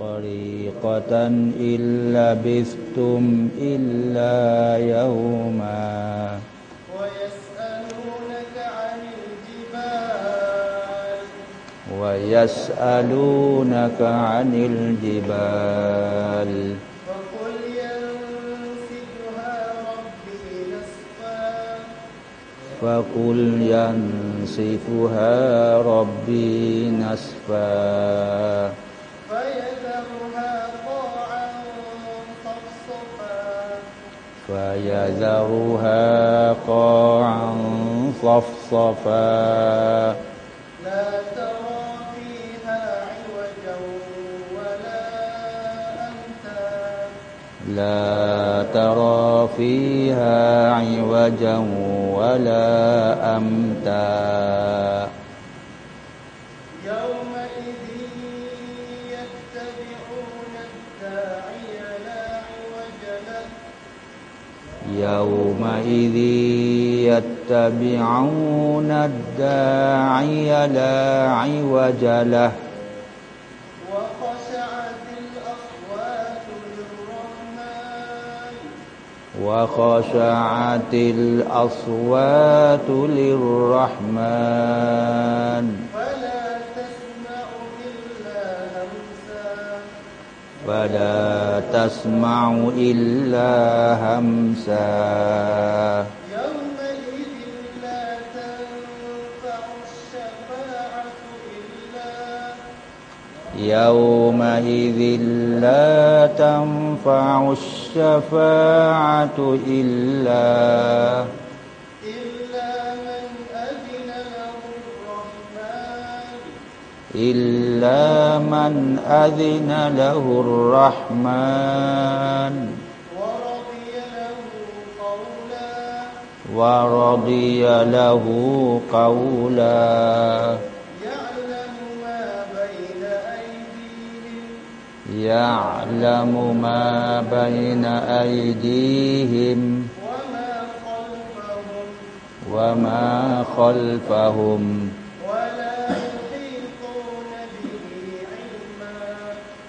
طريقة إن لبثتم إلا يوما. ويسألونك عن الجبال. ويسألونك عن الجبال. فقل ينسفها ربي نسفا فقل ينسفها ربي نسفا فيذرها قاعا صفصفا. لا ترى فيها عوجا ولا أمتا. لا ترى فيها عوجا ولا أمتا. يومئذ يتبعون الداعي لا عوج له. وخشعت الأصوات للرحمن. وخشعت الأصوات للرحمن. فلا تسمع إلا همسا. يومئذ لا تنفع الشفاعة إلا. يومئذ لا تنفع الشفاعة إلا. إلا من أذن له الرحمن. ورضي له قولا. ورضي له قولا يعلم ما بين أيديهم يعلم ما بين أيديهم وما خلفهم وما خلفهم.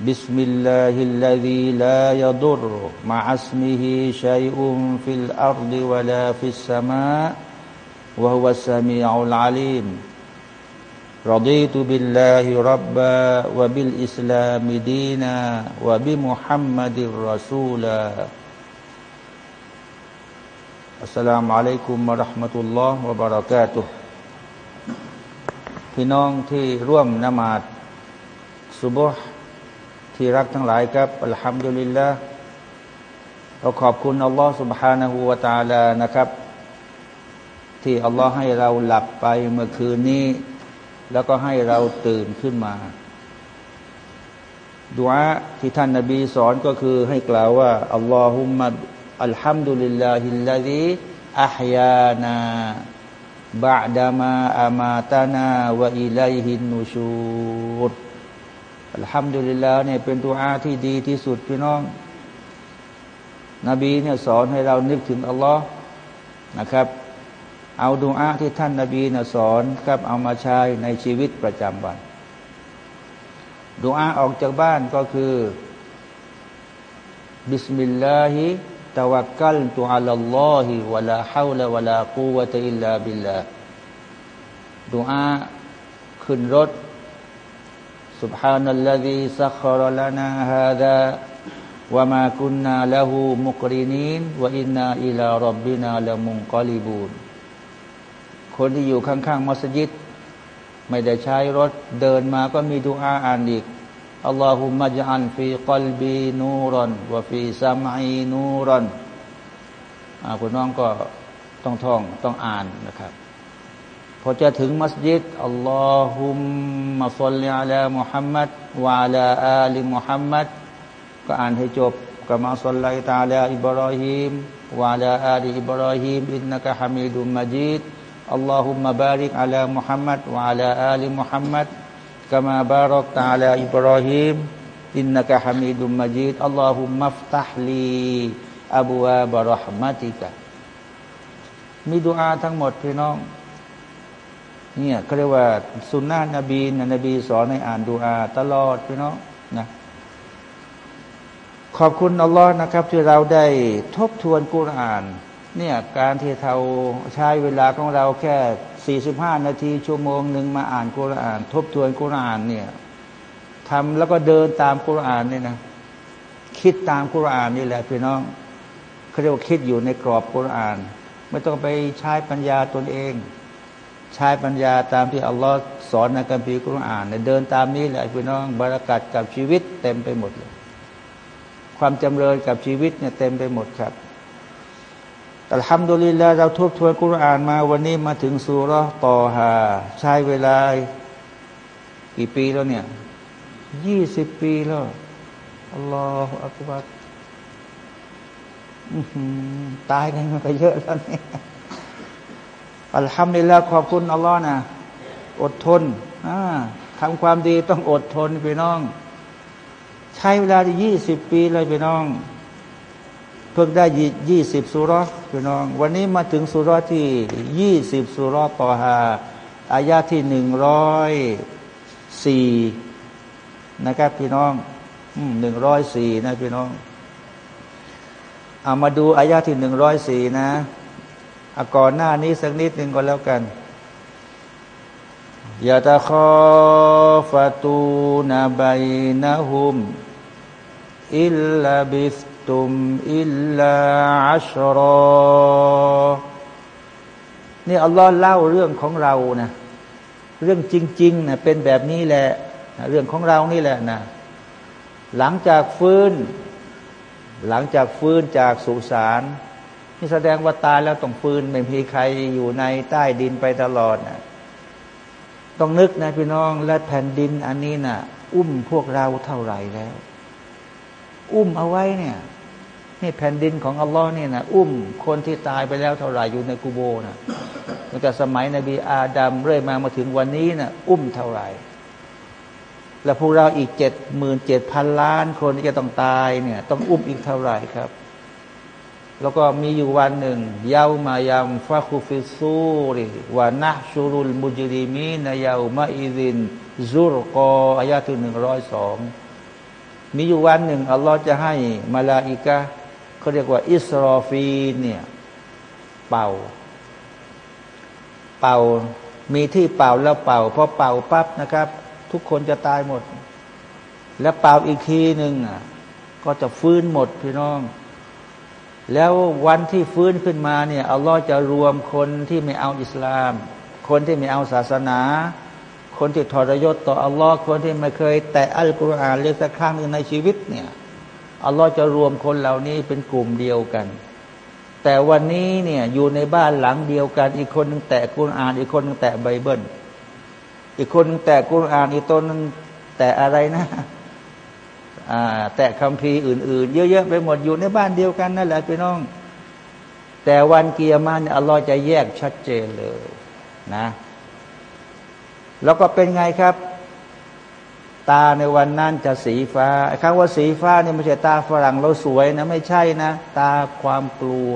بسم الله الذي لا يضر مع اسمه شيء في الأرض ولا في السماء وهو السميع العليم رضيت بالله ربا وبالإسلام دينا وبمحمد رسولا السلام عليكم ورحمة الله وبركاته พี่น้องที่ร่วมนมาดซุบฮ์ ที่รักทั้งหลายครับอัลฮัมดุลิลละเราขอบคุณอัลลอฮ์ سبحانه และ تعالى นะครับ ที่อัลลอฮ์ให้เราหลับไปเมื่อคืนนี้ แล้วก็ให้เราตื่นขึ้นมาดุอาที่ท่านนาบีสอนก็คือให้กล่าวว่าอัลลอฮุมะอัลฮัมดุลิลลาฮิลลาฮิอัฮยานาบะดามาอามาตานาวะอิลัยฮินนูชูร อัลฮัมดุลิลลาห์เนี่ยเป็นตัวอาที่ดีที่สุดพี่น้อง นบีเนี่ยสอนให้เรานึกถึงอัลลอฮ์นะครับ เอาดุอาที่ท่านนบีเนี่ยสอนครับเอามาใช้ในชีวิตประจำวันดูอาออกจากบ้านก็คือบิสมิลลาฮิตะวักกัลตุอัลลอฮิวะลาฮาวละวะลากูวะตะอิลลาบิลลาดูอาขึ้นรถ سبحان الذي سخر لنا هذا วะมากุนนาละหูมุกรินีนวะอินนาอิลารับบินาละมุงกอลิบูนคนที่อยู่ข้างๆมัสยิด ไม่ได้ใช้รถเดินมาก็มีดูอาอ่านอีกอัลลอฮุมะจัลฟีกลบีนูรันวะฟีซัมอีนูรันคุณน้องก็ต้องท่องต้องอ่านนะครับ พอจะถึงมัสยิดاللهم صل على محمد وعلى آل محمد ก็อ่านให้จบ كما صليت على إبراهيم وعلى آل إبراهيم إنك حميد مجيد اللهم بارك على محمد وعلى آل محمد كما باركت على إبراهيم إنك حميد مجيد اللهم افتح ليอับวาบรหมัติกะมีดุอาทั้งหมดพี่น้อง เนี่ยเขาเรียกว่าสุนนะนบีนนบีสอนให้อ่านดูอาตลอดพี่น้องนะขอบคุณอัลลอฮ์นะครับ ที่เราได้ทบทวนกุรอานเนี่ยการที่เราใช้เวลาของเราแค่ 45 นาทีชั่วโมงหนึ่งมาอ่านกุรอาน ทบทวนกุรอานเนี่ยทำแล้วก็เดินตามกุรอานนี่นะคิดตามกุรอานนี่แหละพี่น้องเขาเรียกว่าคิดอยู่ในกรอบกุรอาน ไม่ต้องไปใช้ปัญญาตนเอง ใช้ปัญญาตามที่อัลลอฮ์สอนในคัมภีร์กุรอานเดินตามนี้แหละพี่น้องบารักัดกับชีวิตเต็มไปหมดเลย ความจำเริญกับชีวิตเนี่ยเต็มไปหมดครับแต่ทำโดลิลาเราทบทวนกุรอานมาวันนี้มาถึงสุรต่อฮาใช้เวลากี่ปีแล้วเนี่ยยี่สิบปีแล้วอัลลอฮฺอักบัรตายกันมาไปเยอะแล้วเนี่ย อัลฮัมดุลิลละขอบคุณอัลลอฮ์นะอดทนทำความดีต้องอดทนไปน้อง ใช้เวลาที่ยี่สิบปีเลยไปน้อง เพิ่งได้ยี่สิบสุรไปน้อง วันนี้มาถึงสุรที่ยี่สิบสุรต่อฮาอายาที่หนึ่งร้อยสี่นะครับพี่น้องหนึ่งร้อยสี่นะพี่น้องเอามาดูอายาที่หนึ่งร้อยสี่นะ ก่อนหน้านี้สักนิดหนึ่งก็แล้วกันยาตะคอฟตูนาบัยนะฮุมอิลลาบิสตุมอิลลาอัชรอนี่อัลลอฮ์เล่าเรื่องของเรานะเรื่องจริงๆนะเป็นแบบนี้แหละเรื่องของเรานี่แหละนะหลังจากฟื้น หลังจากฟื้นจากสุสาน นี่แสดงว่าตายแล้วต้องฟื้นไม่มีใครอยู่ในใต้ดินไปตลอดนะต้องนึกนะพี่น้องและแผ่นดินอันนี้นะ่ะ อุ้มพวกเราเท่าไหร่แล้ว อุ้มเอาไว้เนี่ยนี่แผ่นดินของอัลลอฮ์นี่นะอุ้มคนที่ตายไปแล้วเท่าไหร่อยู่ในกูโบนะตั้งแต่สมัยนบีอาดัมเรื่อยมามาถึงวันนี้นะ่ะอุ้มเท่าไหร่ แล้วพวกเราอีกเจ็ดหมื่นเจ็ดพันล้านคนที่จะต้องตายเนี่ย ต้องอุ้มอีกเท่าไหร่ครับ แล้วก็มีอยู่วันหนึ่งยาวมายังฟาคุฟิซูริวานะชูรุลมุจริมีนยาวมาอิดินซุรกออายาที่หนึ่งร้อยสองมีอยู่วันหนึ่งอัลลอฮ์จะให้มาลาอิกะเขาเรียกว่า อิสรอฟีเนี่ยเป่า เป่ามีที่เป่าแล้วเป่าพอเป่าปั๊บนะครับ ทุกคนจะตายหมด แล้วเป่าอีกทีหนึ่งอะก็จะฟื้นหมดพี่น้อง แล้ววันที่ฟื้นขึ้นมาเนี่ยอัลลอฮ์จะรวมคนที่ไม่เอาอิสลาม คนที่ไม่เอาศาสนา คนที่ทรยศต่ออัลลอฮ์คนที่ไม่เคย แตะอัลกุรอานเลยสักครั้งหนึ่งในชีวิตเนี่ยอัลลอฮ์จะรวมคนเหล่านี้เป็นกลุ่มเดียวกัน แต่วันนี้เนี่ยอยู่ในบ้านหลังเดียวกัน อีกคนนึงแตะกุรอาน อีกคนนึงแตะไบเบิลอีกคนนึงแตะกุรอานอีกตนนึงแตะอะไรนะ แต่คำพีอื่นๆ เยอะๆไปหมดอยู่ในบ้านเดียวกันนั่นแหละพี่น้อง แต่วันเกียร์มันอัลลอฮ์จะแยกชัดเจนเลยนะ แล้วก็เป็นไงครับ ตาในวันนั้นจะสีฟ้าคำว่าสีฟ้าเนี่ยไม่ใช่ตาฝรั่งเราสวยนะไม่ใช่นะ ตาความกลัว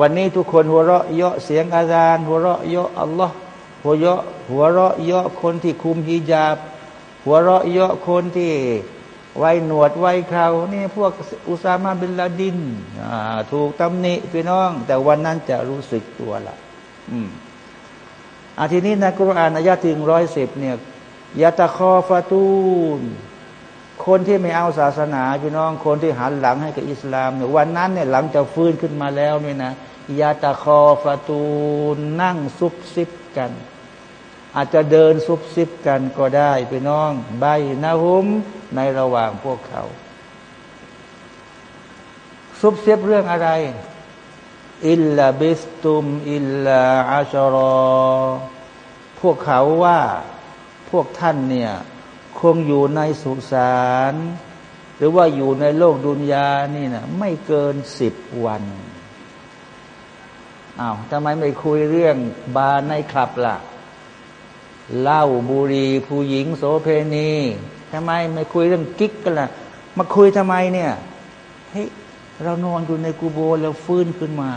วันนี้ทุกคนหัวเราะเยาะเสียงอาจารย์หัวเราะเยาะอัลลอฮ์หัวเราะหัวเราะเยาะคนที่คุมฮิญาบ หัวเราะเยาะคนที่ไว้หนวดไว้เขานี่พวกอุซามาบินลาดินถูกตำหนิพี่น้อง แต่วันนั้นจะรู้สึกตัวละอืมอาทีนี้ในกุรอานอายะถึงร้อยสิบเนี่ยยาตะคอฟาตูน คนที่ไม่เอาศาสนาพี่น้องคนที่หันหลังให้กับอิสลามเนี่ยวันนั้นเนี่ยหลังจะฟื้นขึ้นมาแล้วเนี่ยนะยาตะคอฟาตูนั่งซุบซิบกัน อาจจะเดินซุบซิบกันก็ได้พี่น้องใบนาหุมในระหว่างพวกเขา ซุบซิบเรื่องอะไร อิลลาบิสตุม อิลลาอาชรอ พวกเขาว่าพวกท่านเนี่ย คงอยู่ในสุสาน หรือว่าอยู่ในโลกดุนยานี่นะไม่เกินสิบวันอา้าวทำไมไม่คุยเรื่องบาร์ในคลับละ่ะ เหล้าบุรีผู้หญิง โสเพณีทำไมไม่คุยเรื่องกิ๊กกันละ่ะ มาคุยทำไมเนี่ยเฮ้ยเรานอนอยู่ในกูโบแล้วฟื้นขึ้นมา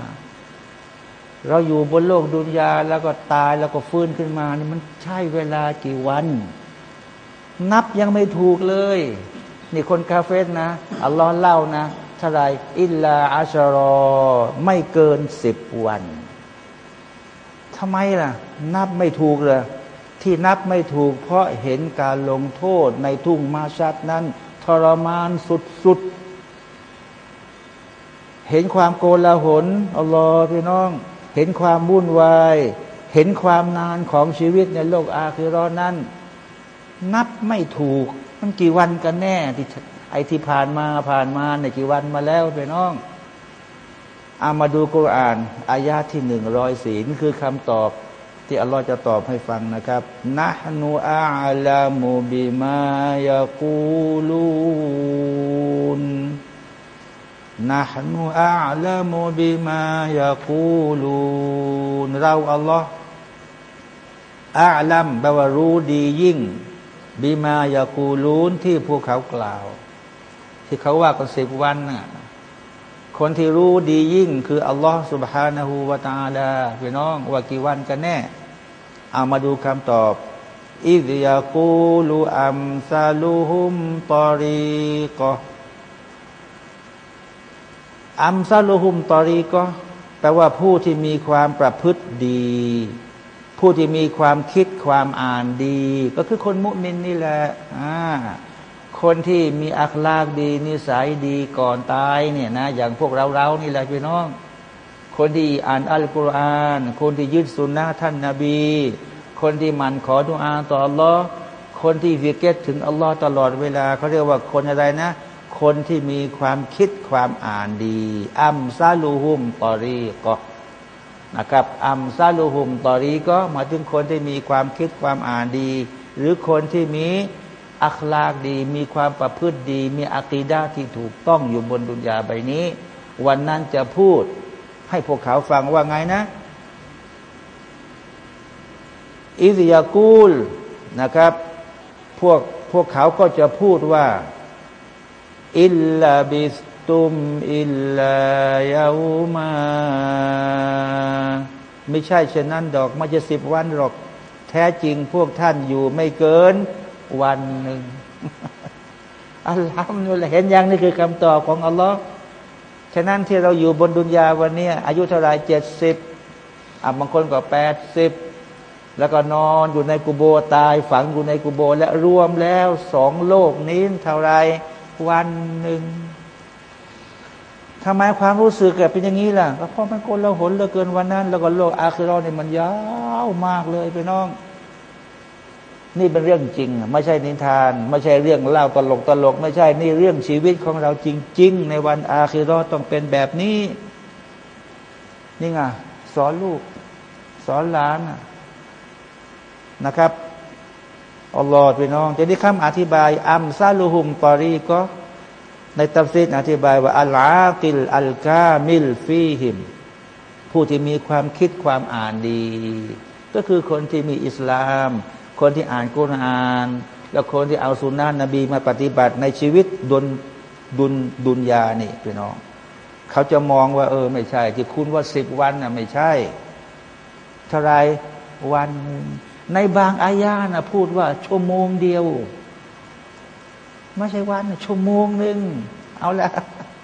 เราอยู่บนโลกดุนยาแล้วก็ตายแล้วก็ฟื้นขึ้นมานี่มันใช่เวลากี่วัน นับยังไม่ถูกเลย นี่คนคาเฟ่นะอัลลอฮ์เล่านะเท่าไรอิลลาอัชรอ ไม่เกินสิบวันทำไมล่ะ นับไม่ถูกเลย ที่นับไม่ถูกเพราะเห็นการลงโทษในทุ่งมาชัดนั้น ทรมานสุดๆ เห็นความโกลาหลอัลลอฮ์พี่น้อง เห็นความวุ่นวาย เห็นความนานของชีวิตในโลกอาคิรอนั้น นับไม่ถูกมันกี่วันกันแน่ที่ไอที่ผ่านมาผ่านมาในกี่วันมาแล้วไปน้องอามาดูกุรอานอายาที่หนึ่งร้อยสี่นี่คือคำตอบ ที่อัลลอฮ์จะตอบให้ฟังนะครับนะนูอาลามูบิมายากูลูนนะนูอาลามูบิมายากูลูนเราอัลลอฮ์อาลัมแปลว่ารู้ดียิ่งบีมายากูลูนที่พวกเขากล่าว ที่เขาว่ากันสิบวันน่ะ คนที่รู้ดียิ่ง คืออัลลอฮ์ سبحانه และ تعالى พี่น้องว่ากี่วันกันแน่ เอามาดูคำตอบอิดยากูลูอัมซาลูฮุมตอรีกออัมซาลูฮุมตอรีกอแปลว่าผู้ที่มีความประพฤติดีผู้ที่มีความคิดความอ่านดี ก็คือคนมุมินนี่แหละอ่า คนที่มีอัคลากดี นิสัยดีก่อนตายเนี่ยนะอย่างพวกเราเรานี่แหละพี่น้อง คนที่อ่านอัลกุรอาน คนที่ยึดสุนนะท่านนาบี คนที่มันขอดุอาต่ออัลลอฮ์คนที่วิเกตถึงอัลลอฮ์ตลอดเวลาเขาเรียกว่าคนอะไรนะ คนที่มีความคิดความอ่านดี อัมซาลูฮุมตอรีก็นะครับอัมซาลูฮุมตอรีก็มาถึงคนที่มีความคิดความอ่านดี หรือคนที่มี อัคลากดี มีความประพฤติดี มีอักีดาที่ถูกต้องอยู่บนดุนยาใบนี้ วันนั้นจะพูดให้พวกเขาฟังว่าไงนะ อิสยากูลนะครับ พวกพวกเขาก็จะพูดว่า อิลลาบิสตุมอิลลายามา ไม่ใช่เช่นนั้นดอกไม่จะสิบวันหรอก แท้จริงพวกท่านอยู่ไม่เกิน วันหนึ่งอัลลอฮฺเห็นยังนี่คือคำตอบของอัลลอฮ์ฉะนั้นที่เราอยู่บนดุนยาวันนี้อายุเท่าไรเจ็ดสิบอะบางคนก็แปดสิบแล้วก็นอนอยู่ในกุโบตายฝังอยู่ในกุโบและรวมแล้วสองโลกนี้เท่าไรวันหนึ่งทำไมความรู้สึกเกิดเป็นอย่างนี้ล่ะเพราะมันโกลาหลเหลือเกินวันนั้น แล้วก็โลกอาคิรอเนี่ยมันยาวมากเลยไปน้อง นี่เป็นเรื่องจริง ไม่ใช่นิทาน ไม่ใช่เรื่องเล่าตลกตลก ไม่ใช่นี่เรื่องชีวิตของเราจริง ๆ ในวันอาคิเราะฮ์้องเป็นแบบนี้ นี่ไงสอนลูก สอนหลานนะครับอัลลอฮฺพี่น้องจะได้คำอธิบาย อัมซาลูฮุมตอรีก็ ในตัฟซีดอธิบายว่าอัลอากิลอัลกามิลฟีหิม ผู้ที่มีความคิดความอ่านดี ก็คือคนที่มีอิสลาม คนที่อ่านกุรอาน แล้วคนที่เอาสุนนะนบีมาปฏิบัติในชีวิตดุนดุนดุนยานี่พี่น้อง เขาจะมองว่า เออ ไม่ใช่ ที่คุณว่าสิบวันน่ะไม่ใช่เท่าไรวันในบางอายานะพูดว่า ชั่วโมงเดียว ไม่ใช่วันชั่วโมงหนึ่งเอาละ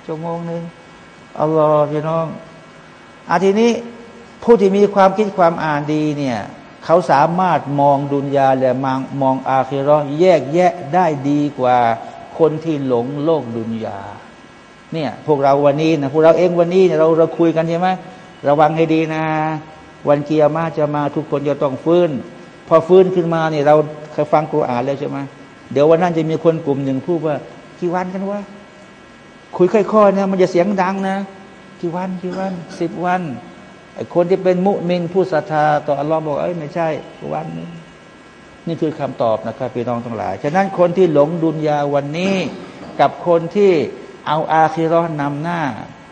ชั่วโมงหนึ่งอัลลอฮ์พี่น้องอาทีนี้ผู้ที่มีความคิดความอ่านดีเนี่ย เขาสามารถมองดุนยาและมองมองอาคิรอแยกแยะได้ดีกว่าคนที่หลงโลกดุนยา เนี่ยพวกเราวันนี้นะพวกเราเองวันนี้เราเราคุยกันใช่ไหมระวังให้ดีนะ วันเกียร์มาจะมาทุกคนจะต้องฟื้น พอฟื้นขึ้นมาเนี่ยเราเคยฟังกุรอานแล้วใช่ไหมเดี๋ยววันนั้นจะมีคนกลุ่มหนึ่งพูดว่ากี่วันกันวะคุยค่อยๆนะมันจะเสียงดังนะ กี่วันกี่วันสิบวัน ไอ้คนที่เป็นมุมินผู้ศรัทธาต่ออัลลอฮ์บอกเอ้ยไม่ใช่วันนึงนี่คือคำตอบนะครับพี่น้องทั้งหลาย ฉะนั้นคนที่หลงดุนยาวันนี้ กับคนที่เอาอาคิรอนำหน้า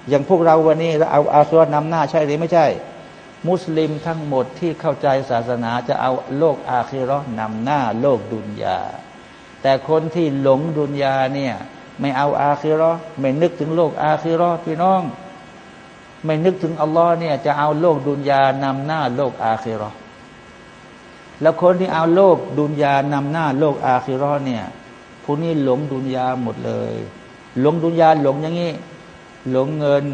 อย่างพวกเราวันนี้เราเอาอาคิรอนำหน้าใช่หรือไม่ใช่ มุสลิมทั้งหมดที่เข้าใจศาสนาจะเอาโลกอาคิรอนำหน้า โลกดุนยา แต่คนที่หลงดุนยาเนี่ยไม่เอาอาคิรอไม่นึกถึงโลกอาคิรอพี่น้อง ไม่นึกถึงอัลลอฮ์เนี่ยจะเอาโลกดุนยานำหน้าโลกอาคิรอแล้วคนที่เอาโลกดุนยานำหน้าโลกอาคิรอเนี่ยพวกนี้หลงดุนยาหมดเลย หลงดุนยาหลงอย่างนี้หลงเงิน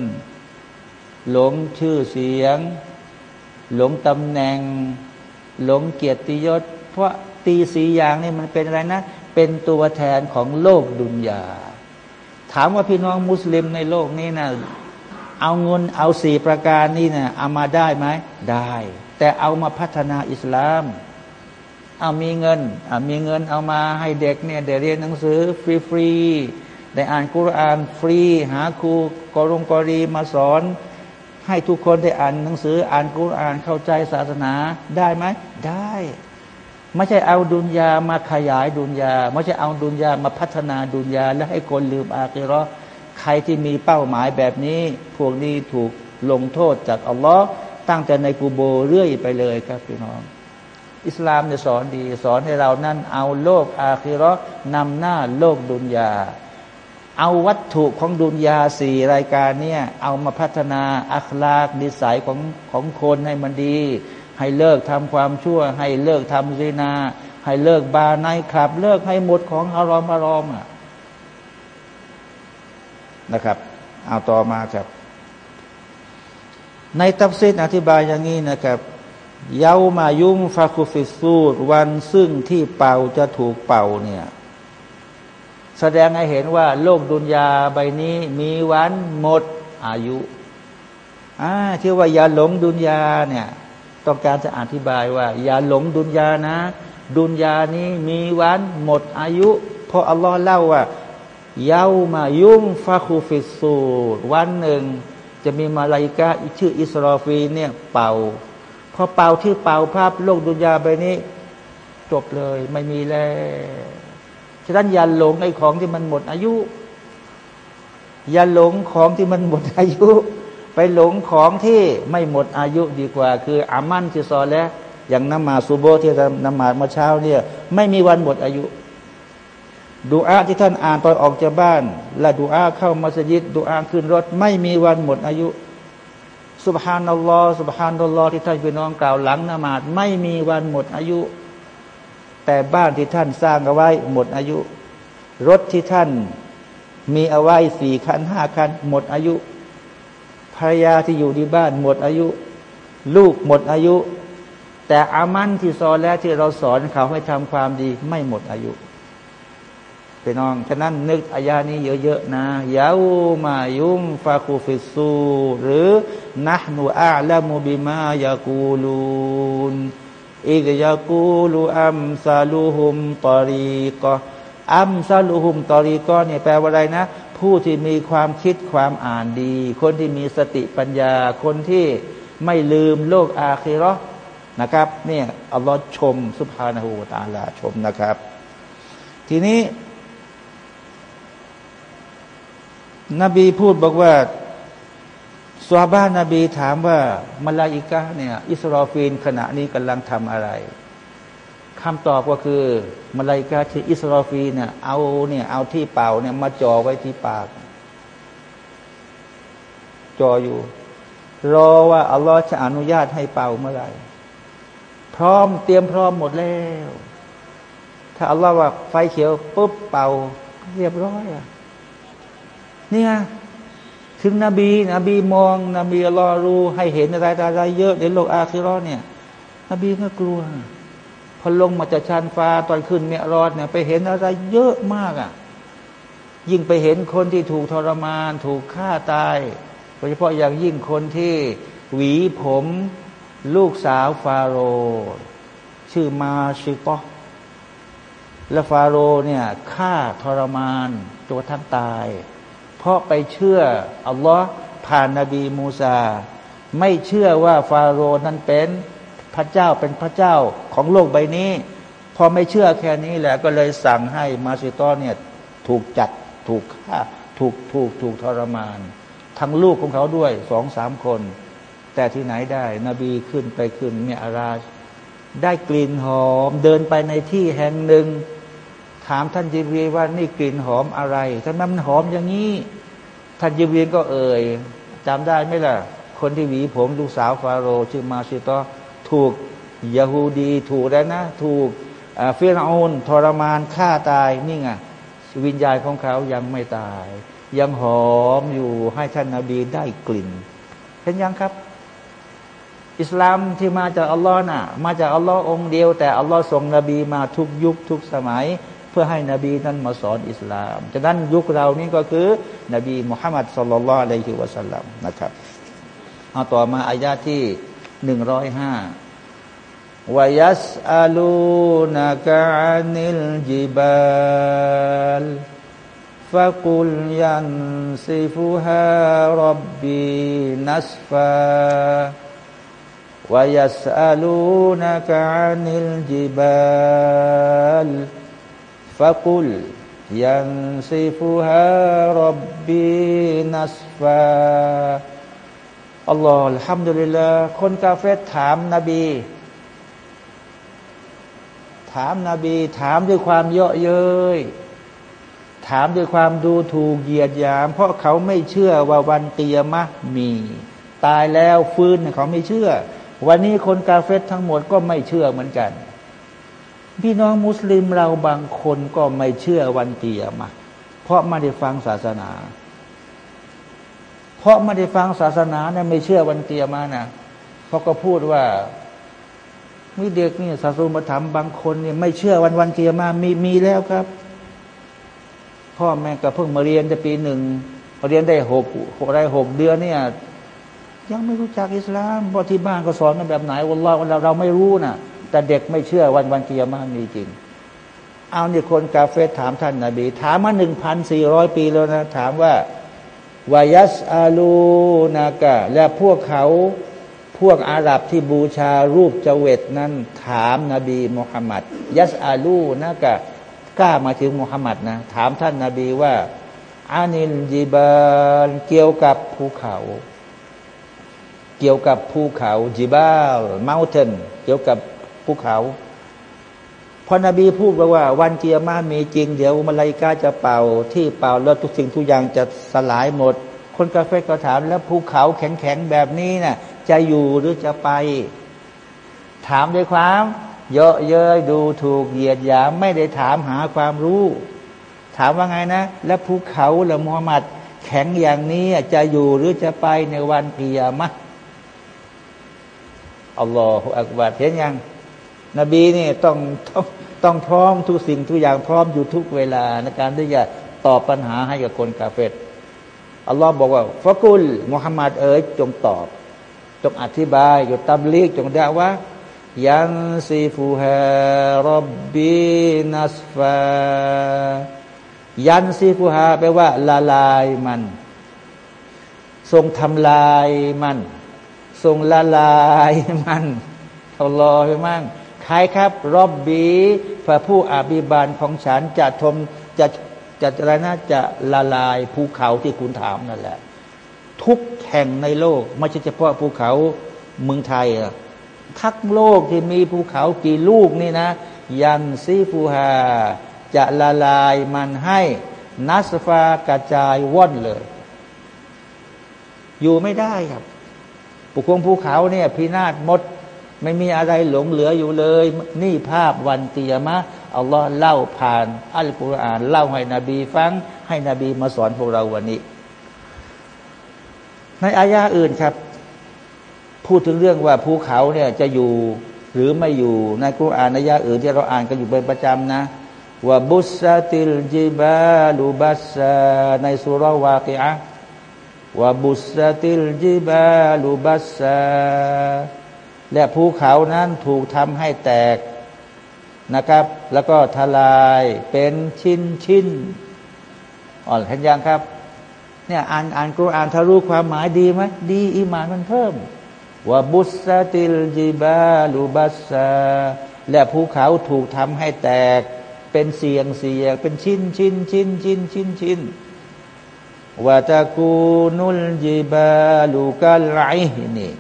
หลงชื่อเสียง หลงตำแหน่ง หลงเกียรติยศ เพราะตีสีอย่างนี่มันเป็นอะไรนะ เป็นตัวแทนของโลกดุนยา ถามว่าพี่น้องมุสลิมในโลกนี้นะ เอาเงินเอาสี่ประการนี่นะเอามาได้ไหมได้ แต่เอามาพัฒนาอิสลาม เอามีเงินเอามีเงินเอามาให้เด็กเนี่ยได้เรียนหนังสือฟรีฟรีได้อ่านกุรานฟรี หาครูกรงกรีมาสอน ให้ทุกคนได้อ่านหนังสืออ่านกุรานเข้าใจศาสนาได้ไหมได้ไม่ใช่เอาดุนยามาขยายดุนยาไม่ใช่เอาดุนยามาพัฒนาดุนยา แล้วให้คนลืมอาคิรอ ใครที่มีเป้าหมายแบบนี้ พวกนี้ถูกลงโทษจากอัลลอฮ์ตั้งแต่ในกูโบเรื่อยไปเลยครับพี่น้อง อิสลามเนี่ยสอนดี สอนให้เรานั่นเอาโลกอาคิรอนำหน้าโลกดุนยา เอาวัตถุของดุนยาสี่รายการเนี่ยเอามาพัฒนาอัคลากนิสัยของของคนให้มันดี ให้เลิกทำความชั่ว ให้เลิกทำซีนา ให้เลิกบาในขับ เลิกให้หมดของอารอมอารอมอะ นะครับ เอาต่อมาครับ ในตัฟซีดอธิบายอย่างนี้นะครับเยามายุมฟาคุฟิสูดวันซึ่งที่เป่าจะถูกเป่าเนี่ย แสดงให้เห็นว่า โลกดุนยาใบนี้มีวันหมดอายุอ่าที่ว่าอย่าหลงดุนยาเนี่ย ต้องการจะอธิบายว่า อย่าหลงดุนยานะ ดุนยานี้มีวันหมดอายุ เพราะอัลลอฮ์เล่าว่า เยามายุมฟาคุฟิสูดวันหนึ่ง จะมีมาลายกาชื่ออิสรอฟีเนี่ยเป่า พอเป่าที่เป่าภาพโลกดุนยาไปนี้ จบเลยไม่มีแล้วฉะนั้นอย่าหลงไอ้ของที่มันหมดอายุ อย่าหลงของที่มันหมดอายุ ไปหลงของที่ไม่หมดอายุดีกว่า คืออามันที่ซอแล้วอย่างนมาซูโบที่นมาเมื่อเช้าเนี่ย ไม่มีวันหมดอายุ ดูอาที่ท่านอ่านตอนออกจากบ้าน และดูอาเข้ามัสยิดดูอาขึ้นรถ ไม่มีวันหมดอายุสุบฮานัลลอฮ์สุบฮานัลลอฮ์ที่ท่านพี่น้องกล่าวหลังนมาดไม่มีวันหมดอายุ แต่บ้านที่ท่านสร้างเอาไว้หมดอายุ รถที่ท่านมีเอาไว้สี่คันห้าคัน หมดอายุภรรยาที่อยู่ที่บ้านหมดอายุ ลูกหมดอายุ แต่อามันที่สอนแล้วที่เราสอนเขาให้ทำความดีไม่หมดอายุ พี่น้อง ฉะนั้นนึกอายานี้เยอะๆนะยาวมายุมฟาคูฟิสูหรือนะนูอาละมูบิมายากูลูนอิกยากูลูอัมซาลูฮุมตอรีกออัมซาลูฮุมตอรีกอเนี่ยแปลว่าอะไรนะ ผู้ที่มีความคิดความอ่านดี คนที่มีสติปัญญา คนที่ไม่ลืมโลกอาคีรอนะครับเนี่ยอัลลอฮ์ชมสุภาณหูตาลาชมนะครับ ทีนี้ นบีพูดบอกว่าสวาบ้านนบีถามว่ามาลาอิกะเนี่ย อิสรอฟีนขณะนี้กำลังทำอะไรคำตอบก็คือมาลาอิกะที่อิสรอฟีนเนี่ยเอาเนี่ยเอาที่เป่าเนี่ยมาจ่อไว้ที่ปากจ่ออยู่ รอว่าอัลลอฮ์จะอนุญาตให้เป่าเมื่อไหร่พร้อมเตรียมพร้อมหมดแล้ว ถ้าอัลลอฮ์ว่าไฟเขียวปุ๊บเป่า เรียบร้อยอะ นี่ไงถึงนบี นบีมอง นบีรอรู้ให้เห็นอะไรอะไรเยอะในโลกอาคิรอเนี่ย นบีก็กลัว พอลงมาจากชานฟ้าตอนขึ้นเมียรอดเนี่ย ไปเห็นอะไรเยอะมากอะ ยิ่งไปเห็นคนที่ถูกทรมาน ถูกฆ่าตายโดยเฉพาะอย่างยิ่งคนที่หวีผม ลูกสาวฟาโรห์ชื่อมาชิปอและฟาโรห์เนี่ยฆ่าทรมานตัวทั้งตาย เพราะไปเชื่ออัลลอฮ์ผ่านนบีมูซา ไม่เชื่อว่าฟาโรห์นั้นเป็นพระเจ้าเป็นพระเจ้าของโลกใบนี้ พอไม่เชื่อแค่นี้แหละก็เลยสั่งให้มาซิตอเนี่ยถูกจัดถูกฆ่าถูกถูกถูกทรมาน ทั้งลูกของเขาด้วยสองสามคน แต่ที่ไหนได้ นบีขึ้นไปขึ้นเมียอาราช ได้กลิ่นหอมเดินไปในที่แห่งหนึ่ง ถามท่านยิบรีว่านี่กลิ่นหอมอะไรทำไมมันหอมอย่างนี้ ท่านยิบรีก็เอ่ยจำได้ไหมล่ะ คนที่หวีผมลูกสาวฟาโรชื่อมาซิตอถูกยาฮูดีถูกแล้วนะ ถูกฟิรอนทรมานฆ่าตายนี่ไงวิญญาณของเขายังไม่ตาย ยังหอมอยู่ให้ท่านนาบีได้กลิ่น เห็นยังครับ อิสลามที่มาจากอัลลอฮ์น่ะ มาจากอัลลอฮ์องเดียว แต่อัลลอฮ์ส่งนบีมาทุกยุคทุกสมัย พื่อให้นบีนั้นมาสอนอิสลามฉะนั้นยุคเรานี่ก็คือนบีมุฮัมมัดสุลลัลอะลัยฮิวะสัลลัมนะครับเอาต่อมาอายาที่หนึ่งร้อยห้าวายัสอาลูนักานิลจิบาลฟะกุลยันซิฟุฮารับบีนัสฟาวายัสอาลูนักานิลจิบาล ฟะกุลยันซิฟุฮารับบีนัสฟาอัลลอฮฺอัลฮัมดุลิลลาคนกาเฟตถามนบี ถามนาบี ถามด้วยความเยาะเย้ยถามด้วยความดูถูกเหยียดหยาม เพราะเขาไม่เชื่อว่าวันเตียมะมี ตายแล้วฟื้นเขาไม่เชื่อ วันนี้คนกาเฟตทั้งหมดก็ไม่เชื่อเหมือนกัน พี่น้องมุสลิมเราบางคนก็ไม่เชื่อวันเตียมะเพราะไม่ได้ฟังศาสนา เพราะไม่ได้ฟังศาสนาเนี่ยไม่เชื่อวันเตียมานะเขาก็พูดว่ามีเด็กนี่ศาสนาธรรมบางคนเนี่ยไม่เชื่อวันวันเตียมามีมีแล้วครับ พ่อแม่ก็เพิ่งมาเรียนจะปีหนึ่งเรียนได้หกหกได้หกเดือนเนี่ยยังไม่รู้จักอิสลามเพราะที่บ้านก็สอนกันแบบไหนวันเราเราเราไม่รู้น่ะ แต่เด็กไม่เชื่อวันวันเตียมามีจริง เอาเนี่ยคนกาเฟถามท่านนาบี ถามมาหนึ่งพันสี่ร้อยปีแล้วนะ ถามว่าويسألونك และพวกเขาพวกอาหรับที่บูชารูปเจเวตนั้น ถามนาบีมุฮัมมัดยัสอาลูนากะกล้ามาถึงมุฮัมมัดนะ ถามท่านนาบีว่า อานิลจีบานเกี่ยวกับภูเขา เกี่ยวกับภูเขาجبال mountain เกี่ยวกับ ภูเขา พอนบีพูดว่า วันกิยามะฮ์มีจริง เดี๋ยวมลาอิกะฮ์จะเป่า ที่เป่าแล้วทุกสิ่งทุกอย่างจะสลายหมด คนกาเฟก็ถามแล้วภูเขาแข็งๆแบบนี้นะ่ะ จะอยู่หรือจะไป ถามด้วยความ เยอะเย้ยดูถูกเหยียดหยามไม่ได้ถามหาความรู้ ถามว่าไงนะ แล้วภูเขาละมุฮัมมัดแข็งอย่างนี้จะอยู่หรือจะไปในวันเกียร์มะอัลลอฮฺอักบัดเห็นยัง นบีนี่ต้องต้องต้องพร้อมทุกสิ่งทุกอย่างพร้อมอยู่ทุกเวลาในการที่จะตอบปัญหาให้กับคนกาเฟตอัลลอฮ์บอกว่าฟะกุลมุฮัมมัดเอ๋ยจงตอบ จงอธิบายอยู่ตับลีกจงด่าว่ายันซีฟูฮารบบีนัสฟายันซีฟูฮาแปลว่า ละลายมัน ทรงทำลายมัน ทรงละลายมันอัลลอฮ์มั่ง ใครครับรอบบีพระผู้อาบิบาลของฉันจะทมจะจะอะไรนะจะละลายภูเขาที่คุณถามนั่นแหละ ทุกแห่งในโลก ไม่ใช่เฉพาะภูเขาเมืองไทยอะทักโลกที่มีภูเขากี่ลูกนี่นะ ยันซีฟูฮาจะละลายมันให้นัสฟากระจายว่อนเลย อยู่ไม่ได้ครับ ปุคงภูเขาเนี่ยพินาศหมด ไม่มีอะไรหลงเหลืออยู่เลย นี่ภาพวันเตียมะอัลลอฮ์เล่าผ่านอัลกุรอาน เล่าให้นบีฟัง ให้นบีมาสอนพวกเราวันนี้ ในอายาอื่นครับ พูดถึงเรื่องว่าภูเขาเนี่ยจะอยู่หรือไม่อยู่ในกุรอานอายาอื่นที่เราอ่านกันอยู่เป็นประจำนะวะบุษติลจิบาลูบัสในสุรวากิอะวะบุษติลจิบาลูบัส และภูเขานั้นถูกทำให้แตกนะครับ แล้วก็ทลายเป็นชิ้นชิ้นอ่อนเห็นยังครับ เนี่ยอ่านอ่านกุรอานทะลุความหมายดีไหมดีอิมานมันเพิ่มว่าบุษติลจิบาลูบัสและภูเขาถูกทำให้แตก เป็นเสียงเสียง เป็นชิ้นชิ้นชิ้นชิ้นชิ้นชิ้นว่าตะกูนุลจิบาลูกัลไลนี่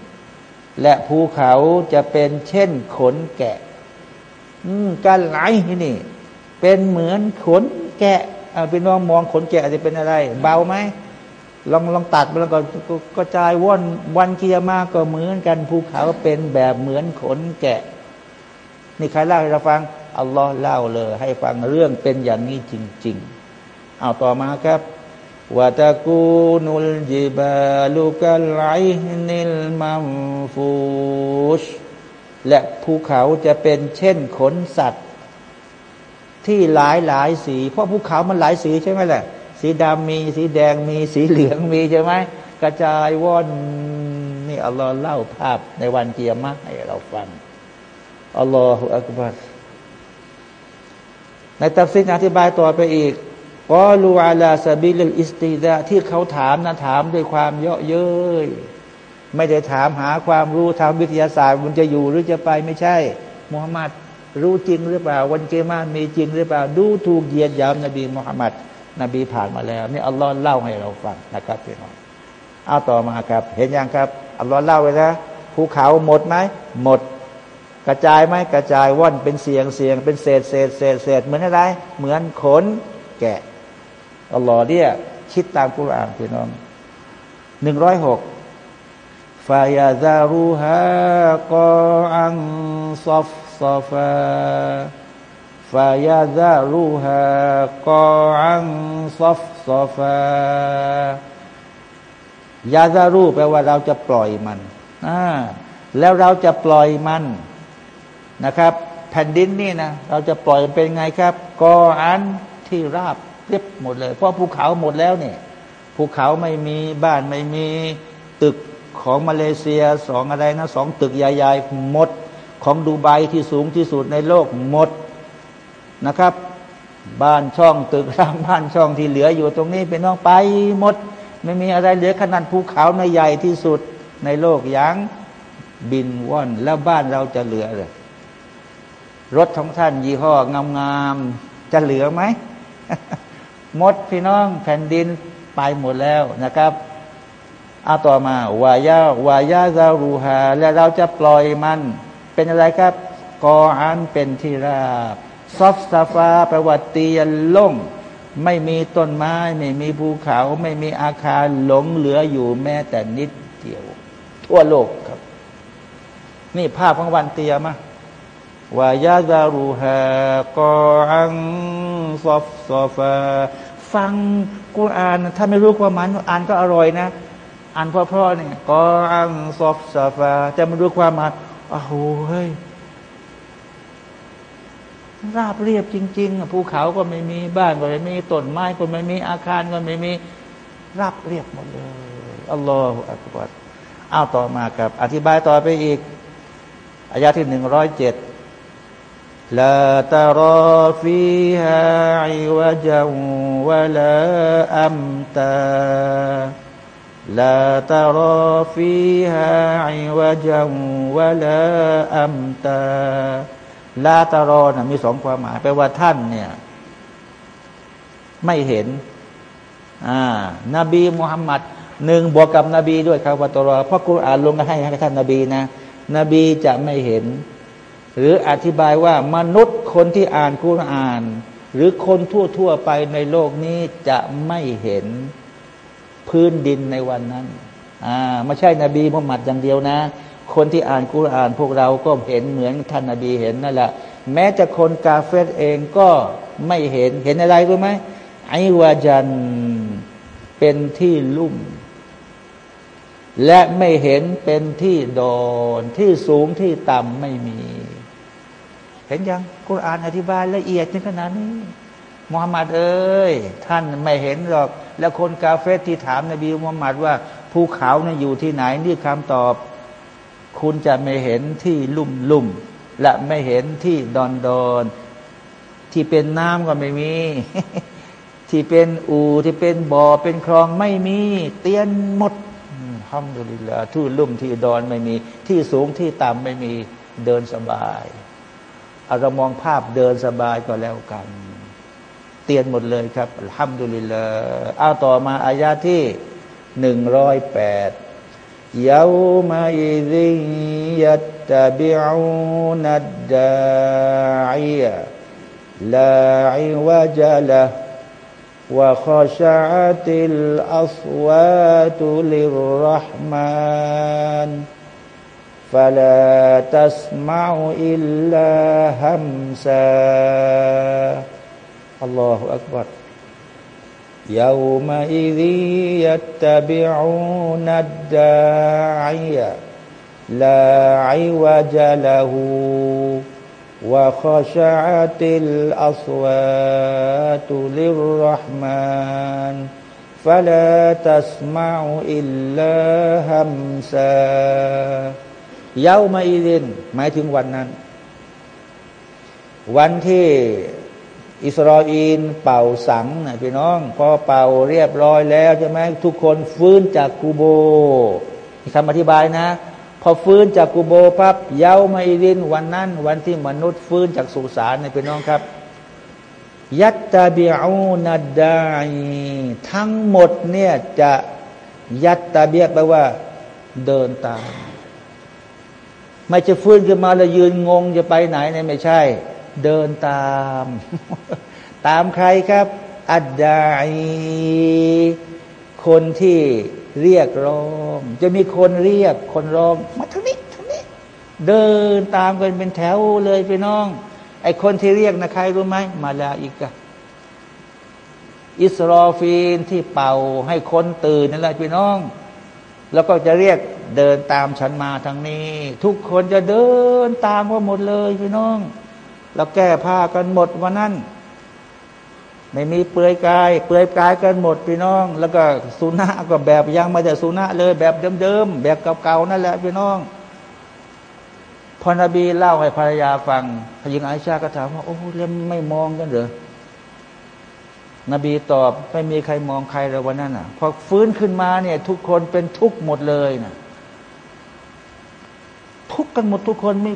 และภูเขาจะเป็นเช่นขนแกะกันไหลนี่ เป็นเหมือนขนแกะเอาไปน้องมองขนแกะจะเป็นอะไร เบาไหมลองลองตัดแล้วก็กระจายว่อนวันเกียร์มาก็เหมือนกันภูเขาเป็นแบบเหมือนขนแกะ นี่ใครเล่าให้เราฟังอัลลอฮ์เล่าเลย ให้ฟังเรื่องเป็นอย่างนี้จริง ๆ เอาต่อมาครับ วะตะกูนุลจิบาลุกัลไลนิลมัมฟูชและภูเขาจะเป็นเช่นขนสัตว์ ที่หลายหลายสี เพราะภูเขามันหลายสีใช่ไหมแหละ สีดำมีสีแดงมีสีเหลืองมีใช่ไหมกระจายว่อนนี่อัลลอฮ์เล่าภาพในวันเกียรติให้เราฟังอัลลอฮฺอักบัรในตัฟซีนอธิบายต่อไปอีก กอลูอาลาซาบิลอิสติดะที่เขาถามนะถามด้วยความเยาะเย้ยไม่ได้ถามหาความรู้ทางวิทยาศาสตร์มันจะอยู่หรือจะไปไม่ใช่มุฮัมมัดรู้จริงหรือเปล่า วันกิยามะฮ์มีจริงหรือเปล่า ดูถูกเหยียดหยามนบีมุฮัมมัดนบีผ่านมาแล้วนี่อัลลอฮ์เล่าให้เราฟังนะครับพี่น้องเอาต่อมาครับ เห็นยังครับอัลลอฮ์เล่าไว้นะภูเขาหมดไหมหมด กระจายไหมกระจายว่อนเป็นเสียงเสียงเป็นเศษเศษเศษเศษเหมือนอะไร เหมือนขนแกะ อัลลอฮ์เนี่ยคิดตามกุรอานพี่น้องหนึ่งร้อยหกฟายาซารูฮากออังซอฟซอฟาฟายาซารูฮากอังซอฟซอฟายาซารูแปลว่าเราจะปล่อยมันอ่าแล้วเราจะปล่อยมันนะครับ แผ่นดินนี่นะเราจะปล่อยเป็นไงครับกออันที่ราบ เรียบหมดเลย เพราะภูเขาหมดแล้วเนี่ยภูเขาไม่มีบ้านไม่มีตึกของมาเลเซียสองอะไรนะสองตึกใหญ่ๆหมดของดูไบที่สูงที่สุดในโลกหมดนะครับ บ้านช่องตึกรามบ้านช่องที่เหลืออยู่ตรงนี้เป็นน้องไปหมด ไม่มีอะไรเหลือขนาดภูเขาในใหญ่ที่สุดในโลกยังบินว่อนแล้วบ้านเราจะเหลือเลยรถของท่านยี่ห้องามๆจะเหลือไหม หมดพี่น้องแผ่นดินไปหมดแล้วนะครับเอาต่อมาوي ويذرها และเราจะปล่อยมัน เป็นอะไรครับقاعا เป็นที่ราบ صفصفا แปลว่าเตียนล่งไม่มีต้นไม้ ไม่มีภูเขา ไม่มีอาคารหลงเหลืออยู่แม้แต่นิดเดียว ทั่วโลกครับ นี่ภาพของวันเตียมะวายาซารูฮากออัง ซอฟซอฟาฟังกุรอาน ถ้าไม่รู้ความหมายอ่านก็อร่อยนะอ่านเพราะๆเนี่ยกออังซอฟซาฟาแต่มันรู้ความหมายโอ้โหเฮ้ยราบเรียบจริงๆภูเขาก็ไม่มีบ้านก็ไม่มีต้นไม้ก็ไม่มีอาคารก็ไม่มีราบเรียบหมดเลยอัลลอฮฺอักบัรอ้าวต่อมาครับ อธิบายต่อไปอีกอายาที่หนึ่งร้อยเจ็ด ลาตารอฟีฮาอิวะจังวะลาอัมตา لا ترى فيها عوجا ولا أمتا ลาตารอนะมีสองความหมายแปลว่าท่านเนี่ย ไม่เห็น อ่า นบีมุฮัมมัดหนึ่งบวกกับนบีด้วยครับว่าตรอเพราะกุรอานลงให้ให้ท่านนบีนะ นบีจะไม่เห็น หรืออธิบายว่ามนุษย์คนที่อ่านกุรอาน หรือคนทั่ว ๆ ไปในโลกนี้จะไม่เห็นพื้นดินในวันนั้นอ่าไม่ใช่นบีมุฮัมมัดอย่างเดียวนะ คนที่อ่านกุรอานพวกเราก็เห็นเหมือนท่านนบีเห็นนั่นแหละแม้จะคนกาเฟตเองก็ไม่เห็นเห็นอะไรรู้ไหมไอวาจันเป็นที่ลุ่ม และไม่เห็นเป็นที่โดนที่สูงที่ต่ำไม่มี เห็นยังกุรอานอธิบายละเอียดในขนาดนี้มุฮัมมัดเอ้ยท่านไม่เห็นหรอก แล้วคนกาเฟตที่ถามนบีมุฮัมมัดว่าภูเขาเนี่ยอยู่ที่ไหนนี่คำตอบ คุณจะไม่เห็นที่ลุ่มลุ่มและไม่เห็นที่ดอนดอนที่เป็นน้ำก็ไม่มี ที่เป็นอูที่เป็นบ่อเป็นคลองไม่มี เตียนหมดห้องดูลิลาที่ลุ่มที่ดอนไม่มี ที่สูงที่ต่ำไม่มีเดินสบาย เอาเรามองภาพเดินสบายก็แล้วกัน เตียนหมดเลยครับห้ามดุลิลาเอาต่อมาอายาที่หนึ่งร้อยแปด يومئذ يتبعون الداعي لا عوج له وخشعت الأصوات للرحمن فلا تسمع إلا همسا. الله أكبر. يومئذ يتبعون الداعي لا عوج له وخشعت الأصوات للرحمن. فلا تسمع إلا همسا. เย้ามาอีดิน หมายถึงวันนั้น วันที่อิสราเอลเป่าสังนะพี่น้อง พอเป่าเรียบร้อยแล้วใช่ไหมทุกคนฟื้นจากกูโบมีคำอธิบายนะ พอฟื้นจากกูโบปั๊บเย้ามาอีดิน วันนั้น วันที่มนุษย์ฟื้นจากสุสานนะพี่น้องครับ ยัตตาบิอูนัดดาทั้งหมดเนี่ยจะยัตตาเบียแปลว่าเดินตาม ไม่จะฟื้นขึ้นมาแล้วยืนงงจะไปไหนเนี่ยไม่ใช่ เดินตาม ตามใครครับ อัดดายคนที่เรียกร้อง จะมีคนเรียกคนร้อง มาทางนี้ทางนี้ เดินตามกันเป็นแถวเลยพี่น้อง ไอคนที่เรียกนะใครรู้ไหมมาลาอิกะอิสรอฟีนที่เป่าให้คนตื่นนั่นแหละพี่น้อง แล้วก็จะเรียกเดินตามฉันมาทางนี้ ทุกคนจะเดินตามว่าหมดเลยพี่น้อง แล้วแก้ผ้ากันหมดวันนั้นไม่มีเปลือยกาย เปลือยกายกันหมดพี่น้อง แล้วก็สุนัขก็แบบยังมาจากสุนัขเลย แบบเดิมๆแบบเก่าๆนั่นแหละพี่น้องพอนบีเล่าให้ภรรยาฟังพยิงไอชาก็ถามว่าโอ้เรื่องไม่มองกันเหรอ นบีตอบไม่มีใครมองใครเลยวันนั้นอะพอฟื้นขึ้นมาเนี่ย ทุกคนเป็นทุกข์หมดเลยนะทุกข์กันหมดทุกคนไม่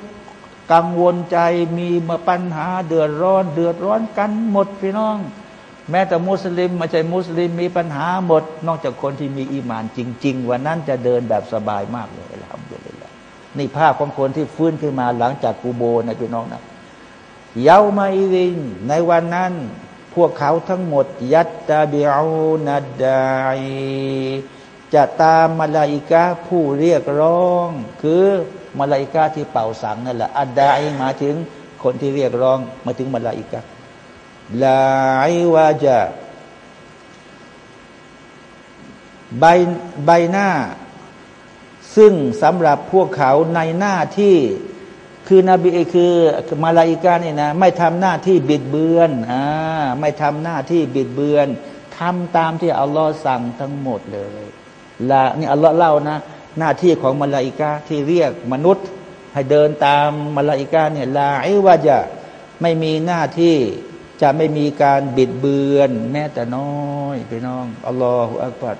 กังวลใจมีมาปัญหา เดือดร้อน เดือดร้อนกันหมดพี่น้อง แม้แต่มุสลิมมาใจมุสลิมมีปัญหาหมด นอกจากคนที่มีอีมานจริง ๆ วันนั้นจะเดินแบบสบายมากเลยทำเลยละนี่ภาพของคนที่ฟื้นขึ้นมาหลังจากกูโบนะพี่น้องนะเยาวมาอิรินในวันนั้น พวกเขาทั้งหมดยัตตาบิอูนัดายจะตามมาลาอิกะผู้เรียกร้อง คือมาลาอิกาที่เป่าสังนั่นแหละอัดดาอิมาถึงคนที่เรียกร้องมาถึงมาลาอิกาลาอิวาจะใบใบหน้า ซึ่งสำหรับพวกเขาในหน้าที่ คือนบีคือมาลาอิกาเนี่ยนะไม่ทำหน้าที่บิดเบือนอ่าไม่ทำหน้าที่บิดเบือนทำตามที่อัลลอฮ์สั่งทั้งหมดเลยละนี่อัลลอฮ์เล่านะ หน้าที่ของมาลาอิกาที่เรียกมนุษย์ ให้เดินตามมาลาอิกาเนี่ยลาไอว่าจะไม่มีหน้าที่จะไม่มีการบิดเบือน แม้แต่น้อยไปน้องอัลลอฮฺอักบัด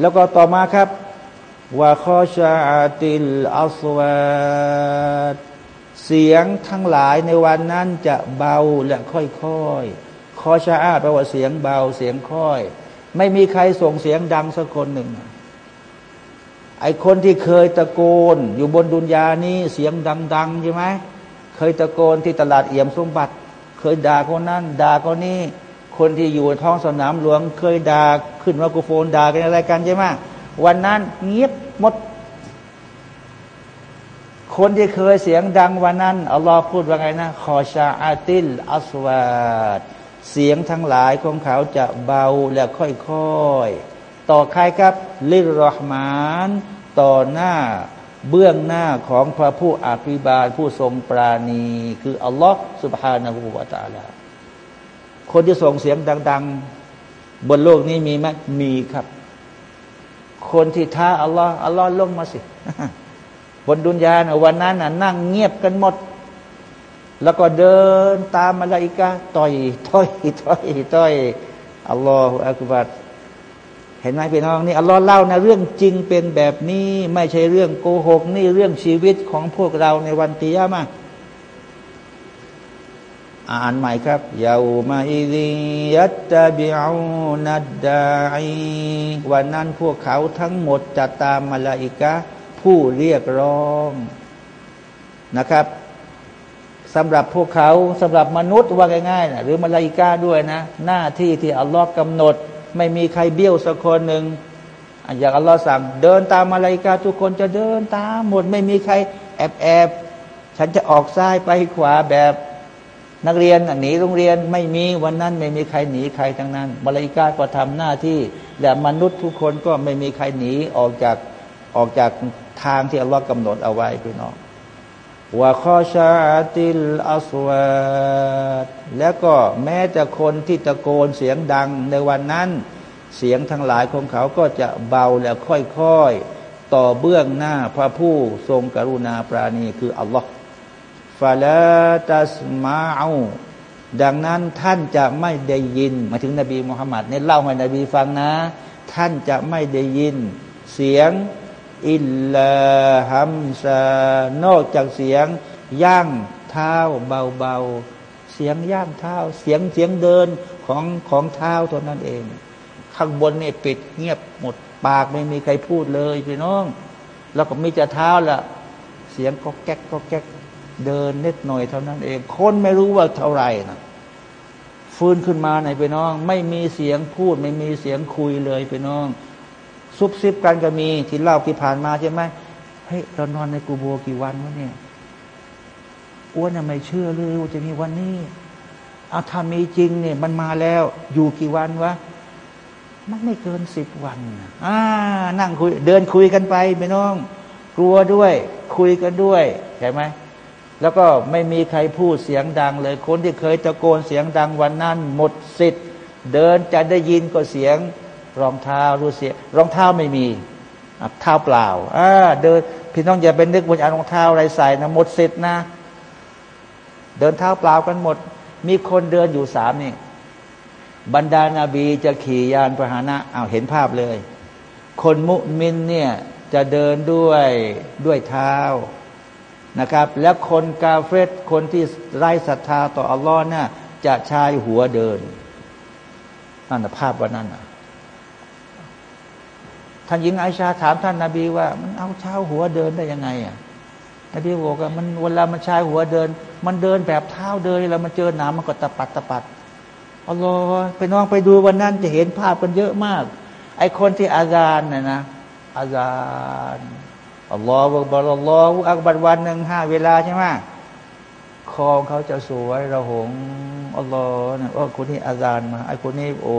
แล้วก็ต่อมาครับ ว่าคอชาติลอัสวาดเสียงทั้งหลายในวันนั้นจะเบาและค่อยๆคอชาอาแปลว่าเสียงเบาเสียงค่อย ไม่มีใครส่งเสียงดังสักคนหนึ่ง ไอคนที่เคยตะโกน อยู่บนดุนยานี้เสียงดังๆใช่ไหมเคยตะโกนที่ตลาดเอี่ยมสมบัติ เคยด่าคนนั้นด่าคนนี้คนที่อยู่ท้องสนามหลวง เคยด่าขึ้นมากูโฟนด่ากันอะไรกันใช่ไหม วันนั้นเงียบหมด คนที่เคยเสียงดังวันนั้นอัลลอฮ์พูดว่าไงนะคอชาอาติลอัสวาดเสียงทั้งหลายของเขาจะเบาและค่อยๆ ต่อใครครับลิรอห์มาน ต่อหน้าเบื้องหน้าของพระผู้อภิบาลผู้ทรงปราณี คืออัลลอฮ์สุบฮานาหูวาตาลาคนที่ส่งเสียงดัง ๆ บนโลกนี้มีไหมมีครับ คนที่ท้าอัลลอฮ์อัลลอฮ์ลงมาสิ บนดุนยานะวันนั้นน่ะนั่งเงียบกันหมด แล้วก็เดินตามมาลาอิกาต่อยต่อยต่อยต่อยอัลลอฮฺอักบัรเห็นไหมพี่น้องนี่อัลลอฮ์เล่านะเรื่องจริงเป็นแบบนี้ ไม่ใช่เรื่องโกหก นี่เรื่องชีวิตของพวกเราในวันตียามา อ่านใหม่ครับยาวมาอิริยัตตาบิอูนัดดาอีวันนั้นพวกเขาทั้งหมดจะตามมาลาอิกะผู้เรียกร้องนะครับสำหรับพวกเขาสำหรับมนุษย์ว่าง่ายๆนะหรือมาลาอิกาด้วยนะ หน้าที่ที่อัลลอฮ์กำหนด ไม่มีใครเบี้ยวสักคนหนึ่งอยากอัลลอฮ์สั่ง เดินตามมาลาอิกาทุกคนจะเดินตามหมด ไม่มีใครแอบแอบฉันจะออกซ้ายไปขวาแบบ นักเรียนหนีโรงเรียนไม่มีวันนั้นไม่มีใครหนีใครทั้งนั้นมาลาอิกาก็ทำหน้าที่ และมนุษย์ทุกคนก็ไม่มีใครหนีออกจากออกจากทางที่อัลลอฮ์กำหนดเอาไว้พี่น้องว่าข้อชาติลอัสวดแล้วก็แม้แต่คนที่ตะโกนเสียงดังในวันนั้น เสียงทั้งหลายของเขาก็จะเบาและค่อยๆ ต่อเบื้องหน้าพระผู้ทรงกรุณาปราณีคืออัลลอฮ์ ฟาลาตัสมาอูดังนั้นท่านจะไม่ได้ยินมาถึงนบีมุฮัมมัดเนี่ยเล่าให้นบีฟังนะ ท่านจะไม่ได้ยิน เสียง อิลลาฮัมซานอกจากเสียงย่างเท้าเบาๆ เสียงย่างเท้า เสียงเสียงเดินของของเท้าเท่านั้นเอง ข้างบนเนี่ยปิดเงียบหมดปากไม่มีใครพูดเลยพี่น้อง แล้วก็มีแต่เท้าละเสียงก็แก๊กก็แก๊ก เดินเน็ดหน่อยเท่านั้นเอง คนไม่รู้ว่าเท่าไรนะฟื้นขึ้นมาไหนไปน้อง ไม่มีเสียงพูด ไม่มีเสียงคุยเลยไปน้อง ซุบซิบกันก็มีที่เล่าที่ผ่านมาใช่ไหมเฮ้ยเรานอนในกูโบกี่วันวะเนี่ยอ้วนไม่เชื่อเลยว่าจะมีวันนี้อาถ้ามีจริงเนี่ย มันมาแล้ว อยู่กี่วันวะมันไม่เกินสิบวันอ่านั่งคุย เดินคุยกันไปไปน้อง กลัวด้วย คุยกันด้วยใช่ไหม แล้วก็ไม่มีใครพูดเสียงดังเลย คนที่เคยตะโกนเสียงดังวันนั้น หมดสิทธิ์ เดินจะได้ยินก็เสียง รองเท้ารู้เสียงรองเท้าไม่มีเท้าเปล่าอ่าเดินพี่น้องอย่าเป็นนึกว่าจะรองเท้าอะไรใส่นะหมดสิทธิ์นะ เดินเท้าเปล่ากันหมด มีคนเดินอยู่สามนี่บรรดานาบีจะขี่ยานพาหนะเอาเห็นภาพเลย คนมุมินเนี่ยจะเดินด้วยด้วยเท้า นะครับ แล้วคนกาเฟตคนที่ไร้ศรัทธาต่ออัลลอฮ์น่ะจะชายหัวเดินนั่นภาพวันนั้นนะท่านหญิงไอชาถามท่านนาบีว่า มันเอาเท้าหัวเดินได้ยังไงอะนบีบอกว่ามันเวลามันชายหัวเดิน มันเดินแบบเท้าเดินแล้วมันเจอหนามมันก็ตะปัดตะปัดอัลลอฮ์ไปน้องไปดูวันนั้นจะเห็นภาพกันเยอะมาก ไอคนที่อาจารย์น่ะนะอาจารย์ อัลลอฮฺบอกอัลลอฮฺอักบัดวันหนึ่งห้าเวลาใช่ไหมคองเขาจะสวยระหงอัลลอฮ์นะว่าคนนี้อาจารย์มาไอ้คนนี้โอ้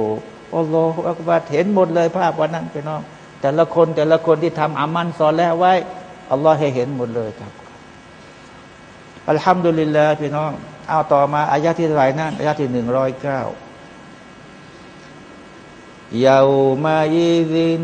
อัลลอฮฺอักบัดเห็นหมดเลยภาพวันนั้นไปน้องแต่ละคนแต่ละคนที่ทำอามันสอนแล้วไว้อัลลอฮ์ให้เห็นหมดเลยครับอัลฮัมดุลิลลาห์พี่น้องเอาต่อมาอายะที่เท่าไหร่นั่นอายะที่หนึ่งร้อยเก้ายาวมายิดิน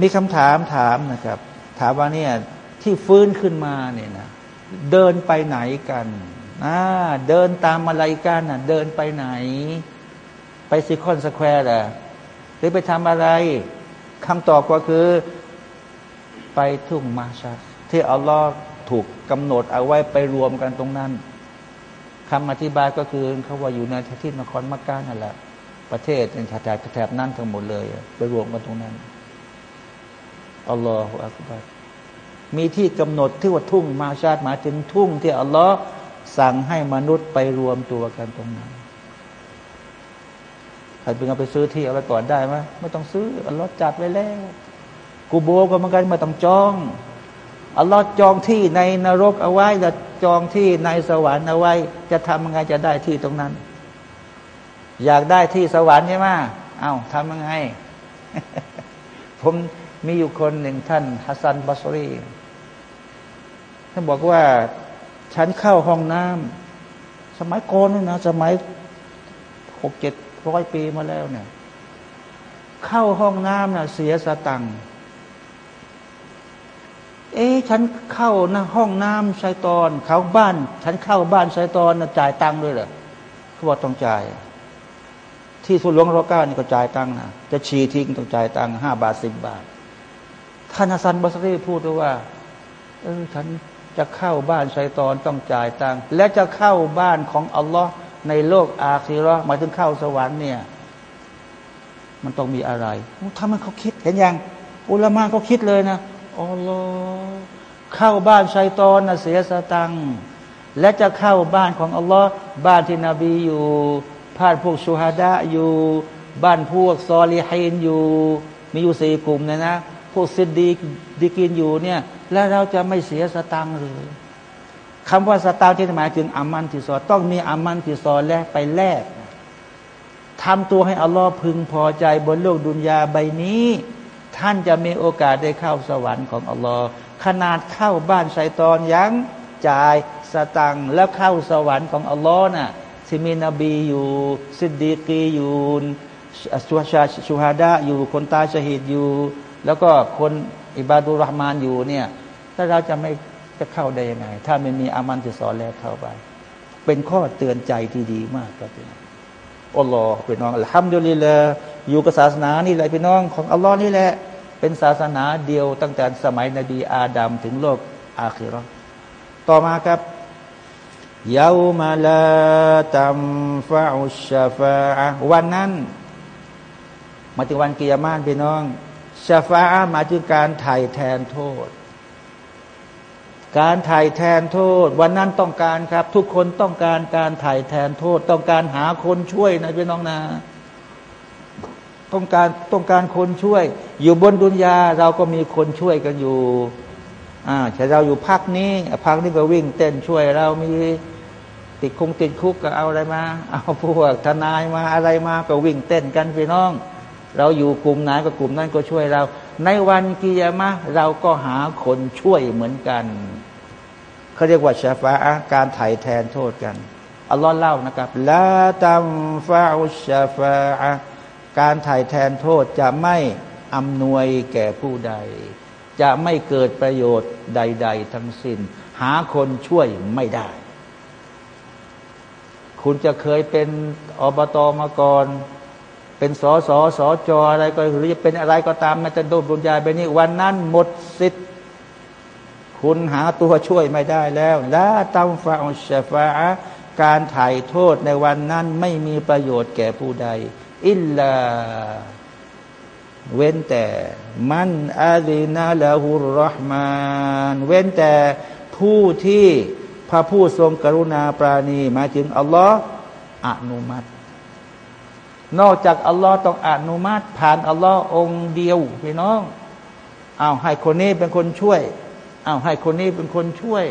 มีคำถามถามนะครับ ถามว่าเนี่ยที่ฟื้นขึ้นมาเนี่ยนะเดินไปไหนกันอ่าเดินตามอะไรกันน่ะ เดินไปไหน ไป Seacon Square อะรือไปทำอะไรคำตอบก็คือไปทุ่งมะห์ชัรที่อัลลอฮ์ถูกกำหนดเอาไว้ไปรวมกันตรงนั้นคำอธิบายก็คือเขาว่าอยู่ในที่นครมักกะนั่นแหละประเทศในแถบแถบนั้นทั้งหมดเลย ไปรวมกันตรงนั้น الله أكبر มีที่กำหนดที่ว่าทุ่งมะห์ชัรหมายถึงทุ่งที่อัลลอฮ์สั่งให้มนุษย์ไปรวมตัวกันตรงนั้นใครเป็นเอาไปซื้อที่เอาไปก่อนได้ไหมไม่ต้องซื้ออัลลอฮ์จัดไว้แล้วกูโบก็เหมือนกันมาต้องจองอัลลอฮ์จองที่ในนรกเอาไว้แลวจองที่ในสวรรค์เอาไว้ จะทำยังไงจะได้ที่ตรงนั้น อยากได้ที่สวรรค์ใช่ไหมเอา้าทำยังไง ผม มีอยู่คนหนึ่งท่านฮัสซันบัสรีท่านบอกว่า ฉันเข้าห้องน้ำสมัยก่อนนะ สมัยหกเจ็ดร้อยปีมาแล้วเนี่ย เข้าห้องน้ำนะ่ะเสียสตังค์เอ๊ะฉันเข้านะห้องน้ำชายตอนเขาบ้าน ฉันเข้าบ้านชายตอนนะจ่ายตังค์ด้วยเหรอเขาบอกต้องจ่าย ที่สุหลวงรอก้านี่ก็จ่ายตังค์นะจะฉีทิ้งต้องจ่ายตังค์ห้าบาทสิบบาท ท่านฮัสันบัสรีพูดว่า เออฉันจะเข้าบ้านชายตอนต้องจ่ายตังค์และจะเข้าบ้านของอัลลอฮ์ในโลกอาคีรอหมายถึงเข้าสวรรค์เนี่ย มันต้องมีอะไรทำให้เขาคิดเห็นยังอุลามะเขาคิดเลยนะอัลลอฮ์เข้าบ้านชัยตอนนะเสียสตังค์และจะเข้าบ้านของอัลลอฮ์บ้านที่นบีอยู่บ้านพวกชูฮาดะอยู่ บ้านพวกซอลีฮินอยู่ มีอยู่สี่กลุ่มนะนะ พวกซิดดีดีกินอยู่เนี่ย แล้วเราจะไม่เสียสตังหรือคำว่าสตังที่หมายถึงอามันที่ซอต้องมีอามันที่ซอแลกไปแลกทำตัวให้อัลลอฮ์พึงพอใจบนโลกดุนยาใบนี้ ท่านจะมีโอกาสได้เข้าสวรรค์ของอัลลอฮ์ขนาดเข้าบ้านชัยตอนยังจ่ายสตังแล้วเข้าสวรรค์ของอัลลอฮ์น่ะที่มีนบีอยู่ซิดดีกีอยู่สุชาชูฮาดะอยู่คนตายชหิดอยู่ แล้วก็คนอิบาดุรห์มานอยู่เนี่ยถ้าเราจะไม่จะเข้าได้ยังไง ถ้าไม่มีอามันที่สอนแล้วเข้าไป เป็นข้อเตือนใจที่ดีมากครับพี่น้องอัลลอฮ์พี่น้องอัลฮัมดุลิลละอยู่กับศาสนานี่แหละพี่น้องของอัลลอฮ์นี่แหละ เป็นศาสนาเดียวตั้งแต่สมัยนบีอาดัมถึงโลกอาคิรอต่อมาครับยาวมาลาตัมฟาอุชฟาวันนั้น มาถึงวันกิยามานพี่น้อง ชาฟาหมายถึงการไถ่แทนโทษ การไถ่แทนโทษ วันนั้นต้องการครับ ทุกคนต้องการการไถ่แทนโทษ ต้องการหาคนช่วยนะพี่น้องนะต้องการต้องการคนช่วย อยู่บนดุนยาเราก็มีคนช่วยกันอยู่อ่าแต่เราอยู่พักนี้พักนี้ก็วิ่งเต้นช่วยเรามีติดคุงติดคุกก็เอาอะไรมา เอาพวกทนายมาอะไรมาก็วิ่งเต้นกันพี่น้อง เราอยู่กลุ่มไหนก็กลุ่มนั้นก็ช่วยเรา ในวันกิยามะเราก็หาคนช่วยเหมือนกันเขาเรียกว่าชาฟาการไถ่แทนโทษกันอัลลอฮ์เล่านะครับละตัมฟาอุชาฟาการไถ่แทนโทษจะไม่อำนวยแก่ผู้ใด จะไม่เกิดประโยชน์ใด ๆ ทั้งสิน้น หาคนช่วยไม่ได้ คุณจะเคยเป็นอบตมาก่อน เป็นสอสอสอจออะไรก็หรือจะเป็นอะไรก็ตามมันจะโดนบุญญาไปนี่วันนั้นหมดสิทธิ์คุณหาตัวช่วยไม่ได้แล้วละตัมฟาอัชฟาการถ่ายโทษในวันนั้นไม่มีประโยชน์แก่ผู้ใด อิลลาเว้นแต่มันอาลีนาละหุรรหมานเว้นแต่ผู้ที่พระผู้ทรงกรุณาปราณีมาถึงอัลลอฮ์อนุมัติ นอกจากอัลลอฮ์ต้องอนุมัติผ่านอัลลอฮ์องเดียวพี่น้องเอาให้คนนี้เป็นคนช่วยเอาให้คนนี้เป็นคนช่วย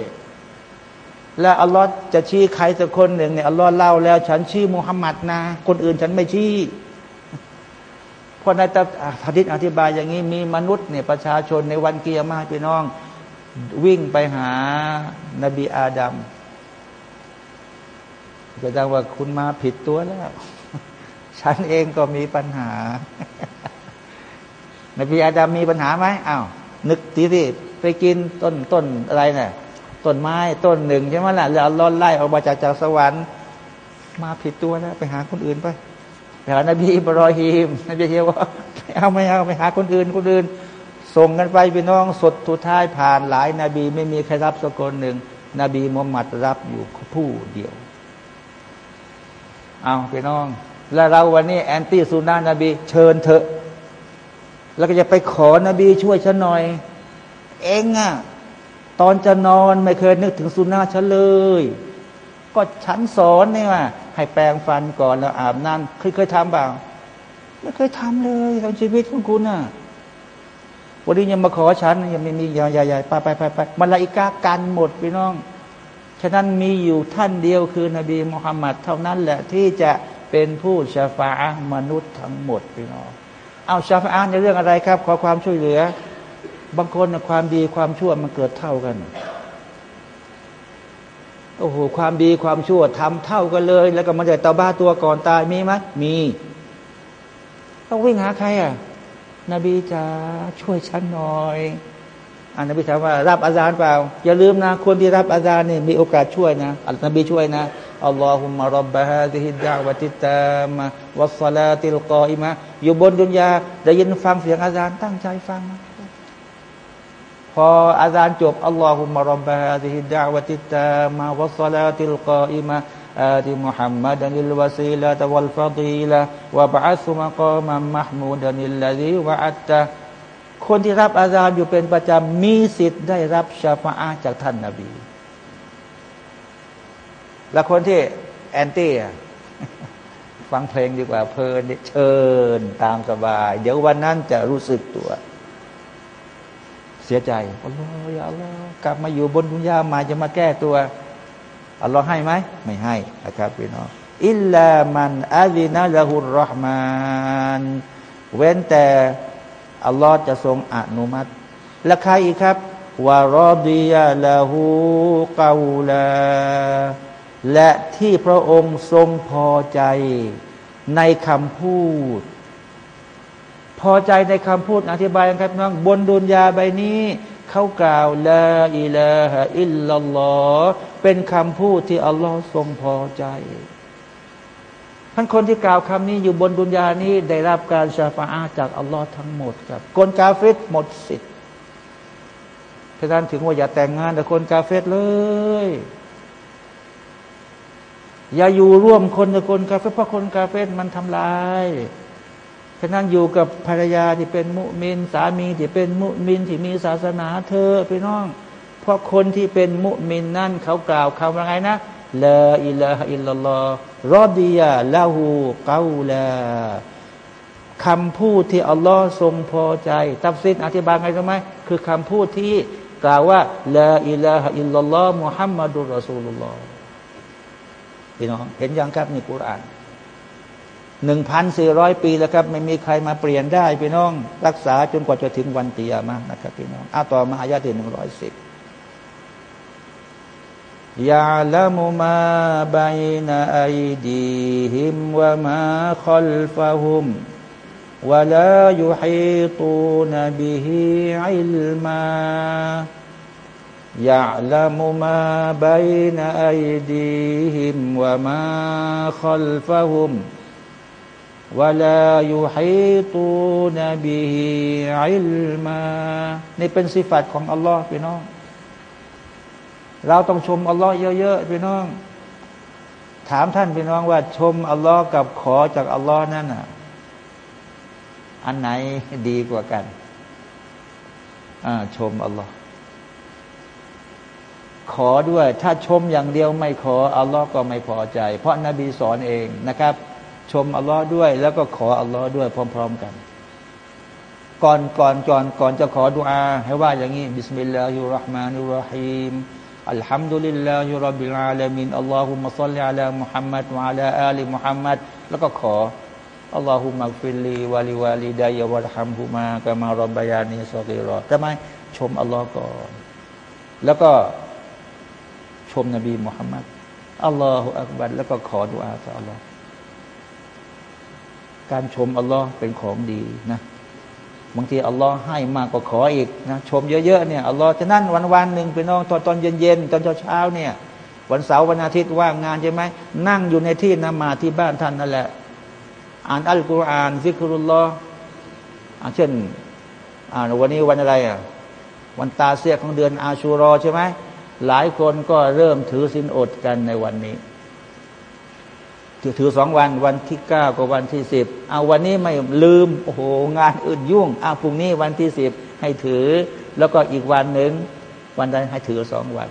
และอัลลอฮ์จะชี้ใครสักคนหนึ่งเนี่ยอัลลอฮ์เล่าแล้ว ฉันชี้มุฮัมมัดนะ คนอื่นฉันไม่ชี้เพราะในตหะดิษอธิบายอย่างนี้มีมนุษย์เนี่ยประชาชนในวันเกียร์มาพี่น้อง วิ่งไปหานบีอาดัมจะดังว่าคุณมาผิดตัวแล้ว ฉันเองก็มีปัญหานบีอาดัมมีปัญหาไหมอ้าวนึกทีที่ไปกินต้นต้นอะไรเนะ่ยต้นไม้ต้นหนึ่งใช่ไหมล่ะแล้วร้อนไล่ออกมาจากจากสวรรค์มาผิดตัวแล้วไปหาคนอื่นไปไปหานบีอิบรอฮีมนบีเฮียว่าไม่เอาไม่เอาไปหาคนอื่นคนอื่น ส่งกันไปพี่น้องสดทุท้ายผ่านหลายนาบีไม่มีใครรับสักคนหนึ่งนบีมุฮัมมัดรับอยู่ผู้เดียว เอาพี่น้อง แล้วเราวันนี้แอนตี้ซูนานะบี เชิญเถอะ แล้วก็จะไปขอนบีช่วยฉันหน่อย เองอะตอนจะนอนไม่เคยนึกถึงสุนนะฉันเลย ก็ฉันสอนนี่ว่าให้แปรงฟันก่อนแล้วอาบน้ำเคยเคยทำเปล่าไม่เคยทำเลยในชีวิตของคุณน่ะวันนี้ยังมาขอฉันยังไม่มีใหญ่ๆไปไปไปไปมาลาอิกากันหมดพี่น้อง ฉะนั้นมีอยู่ท่านเดียวคือนบีมุฮัมมัดเท่านั้นแหละที่จะ เป็นผู้ชาฟามนุษย์ทั้งหมดพี่น้องเอาชาฟาในเรื่องอะไรครับ ขอความช่วยเหลือ บางคนความดีความชั่วมันเกิดเท่ากันโอ้โหความดีความชั่วทำเท่ากันเลย แล้วก็มันจะตาบ้าตัวก่อนตายมีไหมมีต้องวิ่งหาใครอะ นบีจะช่วยฉันหน่อยอันนบีถามว่า รับอาจารย์เปล่า อย่าลืมนะคนที่รับอาจารย์เนี่ยมีโอกาสช่วยนะอัลนบีช่วยนะ อัลลอฮุมะรับบะฮาดิฮิดดาวะติตามะวัสลาติลกออิมะอยู่บนดุนยาได้ยินฟังเสียงอาจารย์ตั้งใจฟัง พออาจารย์จบอัลลอฮุมะรับบะฮาดิฮิดดาวะติตามะวัสลาติลกออิมะ آت محمدا الوسيلة والفضيلة وابعث مقاما محمودا الذي وعدته คนที่รับอาซาบอยู่เป็นประจำมีสิทธิ์ได้รับชาฟาอาจากท่านนาบี และคนที่แอนตี้ฟังเพลงดีกว่าเพลินเชิญตามสบาย เดี๋ยววันนั้นจะรู้สึกตัว เสียใจอัลลอฮฺอย่าอัลลอฮฺกลับมาอยู่บนดุนยามาจะมาแก้ตัวอัลลอฮ์ให้ไหมไม่ให้นะครับพี่น้องอิลลามันอาลินะละหุรรหมานเว้นแต่อัลลอฮ์จะทรงอนุมัติ และใครอีกครับวารอดียะละหูกาลา และที่พระองค์ทรงพอใจในคำพูด พอใจในคำพูดอธิบายครับน้องบนดุนยาใบนี้ เขากล่าวละอิลาฮะอิลลัลลอฮเป็นคำพูดที่อัลลอฮ์ทรงพอใจท่านคนที่กล่าวคำนี้อยู่บนดุนยานี้ได้รับการชาฟาอาจากอัลลอฮ์ทั้งหมดครับคนกาเฟตหมดสิทธิ์ท่านถึงว่าอย่าแต่งงานกับคนกาเฟตเลย อย่าอยู่ร่วมคนกับคนกาเฟตเพราะคนกาเฟตมันทำลายฉะนั้นอยู่กับภรรยาที่เป็นมุมิน สามีที่เป็นมุมินที่มีศาสนาเธอพี่น้อง เพราะคนที่เป็นมุมินนั่นเขากล่าวคำว่าไงนะلا إله إلا الله رضي له قولا คำพูดที่อัลลอฮ์ทรงพอใจตัฟซีรอธิบายไงรู้ไหมคือคำพูดที่กล่าวว่าلا إله إلا الله محمد رسول الله พี่น้องเห็นยังครับในกุรอานหนึ่งพันสี่ร้อยปีแล้วครับ ไม่มีใครมาเปลี่ยนได้ พี่น้อง รักษาจนกว่าจะถึงวันกิยามะฮ์นะครับพี่น้องอาต่อมาอายาที่หนึ่งร้อยสิบيعلم ما بين أيديهم وما خلفهم ولا يحيطون به علما يعلم ما بين أيديهم وما خلفهم ولا يحيطون به علماนี่เป็นสิฟัตของอัลลอฮ์พี่น้อง เราต้องชมอัลลอฮ์เยอะๆพี่น้อง ถามท่านพี่น้องว่า ชมอัลลอฮ์กับขอจากอัลลอฮ์นั่นอะ อันไหนดีกว่ากัน อ่า ชมอัลลอฮ์ ขอด้วย ถ้าชมอย่างเดียวไม่ขออัลลอฮ์ก็ไม่พอใจ เพราะนบีสอนเองนะครับ ชมอัลลอฮ์ด้วย แล้วก็ขออัลลอฮ์ด้วยพร้อม ๆกัน ก่อนก่อนก่อนก่อนจะขอดุอาให้ว่าอย่างนี้بسم الله الرحمن الرحيم الحمد لله رب العالمين اللهم صل على محمد وعلى آل محمد แล้วก็ขอ اللهم اغفر لي ولوالدي وارحمهما كما ربياني صغيرا ทำไมชมอัลลอฮ์ก่อน แล้วก็ ชมนบีมุฮัมมัดالله أكبر แล้วก็ขอดุอาต่ออัลลอฮ์การชมอัลลอฮ์เป็นของดีนะบางทีอัลลอฮ์ให้มากกว่าขออีกนะชมเยอะๆเนี่ยอัลลอฮ์จะนั่นวันวันหนึ่งไปน้องตอนตอนเย็นๆตอนเช้าๆเนี่ย วันเสาร์วันอาทิตย์ว่างงานใช่ไหมนั่งอยู่ในที่นมาที่บ้านท่านนั่นแหละ อ่านอัลกุรอานซิกรุลลอฮ์เช่นอ่านวันนี้วันอะไรอะวันตาเสียของเดือนอาชูรอใช่ไหม หลายคนก็เริ่มถือสินอดกันในวันนี้ถือถือสองวันวันที่เก้ากับวันที่สิบเอาวันนี้ไม่ลืม โอ้โห งานอื่นยุ่งเอาพรุ่งนี้วันที่สิบให้ถือ แล้วก็อีกวันหนึ่งวันนั้นให้ถือสองวัน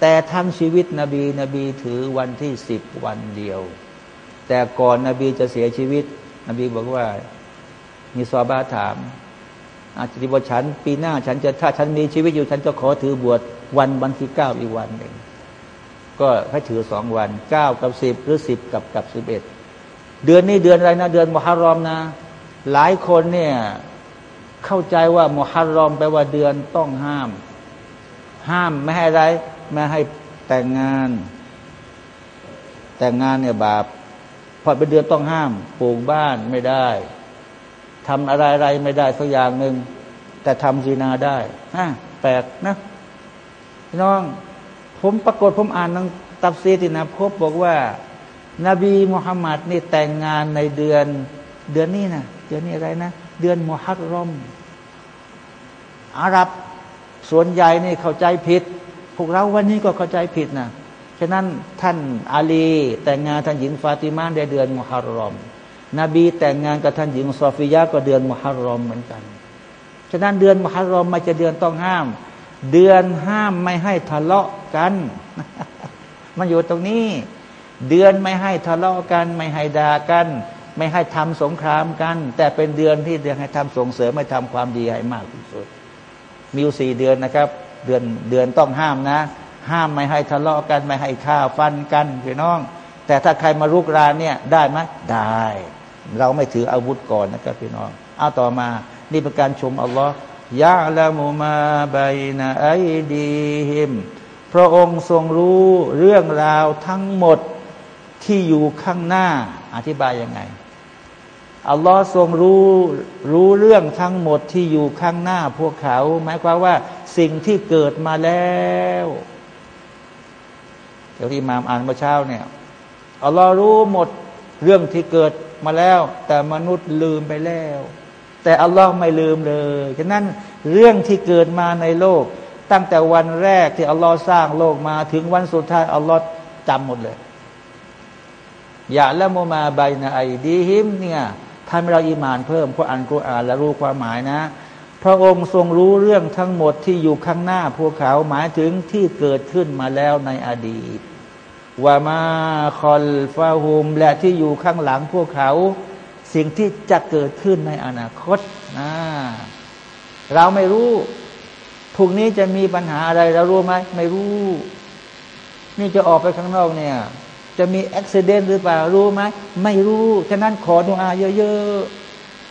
แต่ทั้งชีวิตนบีนบีถือวันที่สิบวันเดียว แต่ก่อนนบีจะเสียชีวิต นบีบอกว่า มีซอบาถามอาจจะบอกฉัน ปีหน้า ฉันจะถ้าฉันมีชีวิตอยู่ ฉันจะขอถือบวช วันวันที่เก้าอีกวันหนึ่งก็ให้ถือสองวันเก้ากับสิบหรือสิบกับกับสิบเอ็ดเดือนนี้เดือนอะไรนะ เดือนมุฮัรรอมนะ หลายคนเนี่ยเข้าใจว่ามุฮัรรอมแปลว่าเดือนต้องห้าม ห้ามไม่ให้อะไรไม่ให้แต่งงาน แต่งงานเนี่ยบาปพอเป็นเดือนต้องห้ามปลูกบ้านไม่ได้ทำอะไรอะไรไม่ได้สักอย่างหนึ่งแต่ทำซีนาได้ฮะแปลกนะ น้อง ผมปรากฏผมอ่านนังตับซีตินะพบบอกว่า นบีมุฮัมมัดนี่แต่งงานในเดือน เดือนนี้นะเดือนนี้อะไรนะ เดือนมุฮัรรอมอาหรับส่วนใหญ่นี่เข้าใจผิด พวกเราวันนี้ก็เข้าใจผิดนะฉะนั้นท่านอาลี แต่งงานท่านหญิงฟาติมาในเดือนมุฮัรรอม นบีแต่งงานกับท่านหญิงซอฟิยะก็เดือนมุฮัรรอมเหมือนกัน ฉะนั้นเดือนมุฮัรรอมไม่จะเดือนต้องห้าม เดือนห้ามไม่ให้ทะเลาะกัน มันอยู่ตรงนี้ เดือนไม่ให้ทะเลาะกัน ไม่ให้ด่ากัน ไม่ให้ทำสงครามกัน แต่เป็นเดือนที่เดือนให้ทำส่งเสริมให้ทำความดีให้มากที่สุด มีสี่เดือนนะครับ เดือนเดือนต้องห้ามนะ ห้ามไม่ให้ทะเลาะกัน ไม่ให้ฆ่าฟันกันพี่น้อง แต่ถ้าใครมารุกรานเนี่ยได้ไหมได้ เราไม่ถืออาวุธก่อนนะครับพี่น้อง เอาต่อมานี่เป็นการชมอัลลอฮ์ ยะละมุมาบายนาไอดีหิม พระองค์ทรงรู้เรื่องราวทั้งหมดที่อยู่ข้างหน้า อธิบายยังไง อัลลอฮ์ทรงรู้รู้เรื่องทั้งหมดที่อยู่ข้างหน้าพวกเขา หมายความว่าสิ่งที่เกิดมาแล้วเดี๋ยวที่มามอ่านเมื่อเช้าเนี่ยอัลลอฮ์รู้หมดเรื่องที่เกิดมาแล้ว แต่มนุษย์ลืมไปแล้ว แต่อัลลอฮ์ไม่ลืมเลยฉะนั้นเรื่องที่เกิดมาในโลก ตั้งแต่วันแรกที่อัลลอฮ์สร้างโลกมาถึงวันสุดท้ายอัลลอฮ์จำหมดเลย อย่าละโมมาใบนาไอดีฮิมเนี่ยทำให้เราอิมานเพิ่มเพราะอ่านกุรอานและรู้ความหมายนะ พระองค์ทรงรู้เรื่องทั้งหมดที่อยู่ข้างหน้าพวกเขาหมายถึงที่เกิดขึ้นมาแล้วในอดีตว่ามาคอลฟาฮุมและที่อยู่ข้างหลังพวกเขา สิ่งที่จะเกิดขึ้นในอนาคตนะเราไม่รู้พรุ่งนี้จะมีปัญหาอะไรเรารู้ไหมไม่รู้ นี่จะออกไปข้างนอกเนี่ย จะมีอุบิเหตุหรือเปล่ารู้ไหมไม่รู้ฉะนั้นขอดุอาเยอะ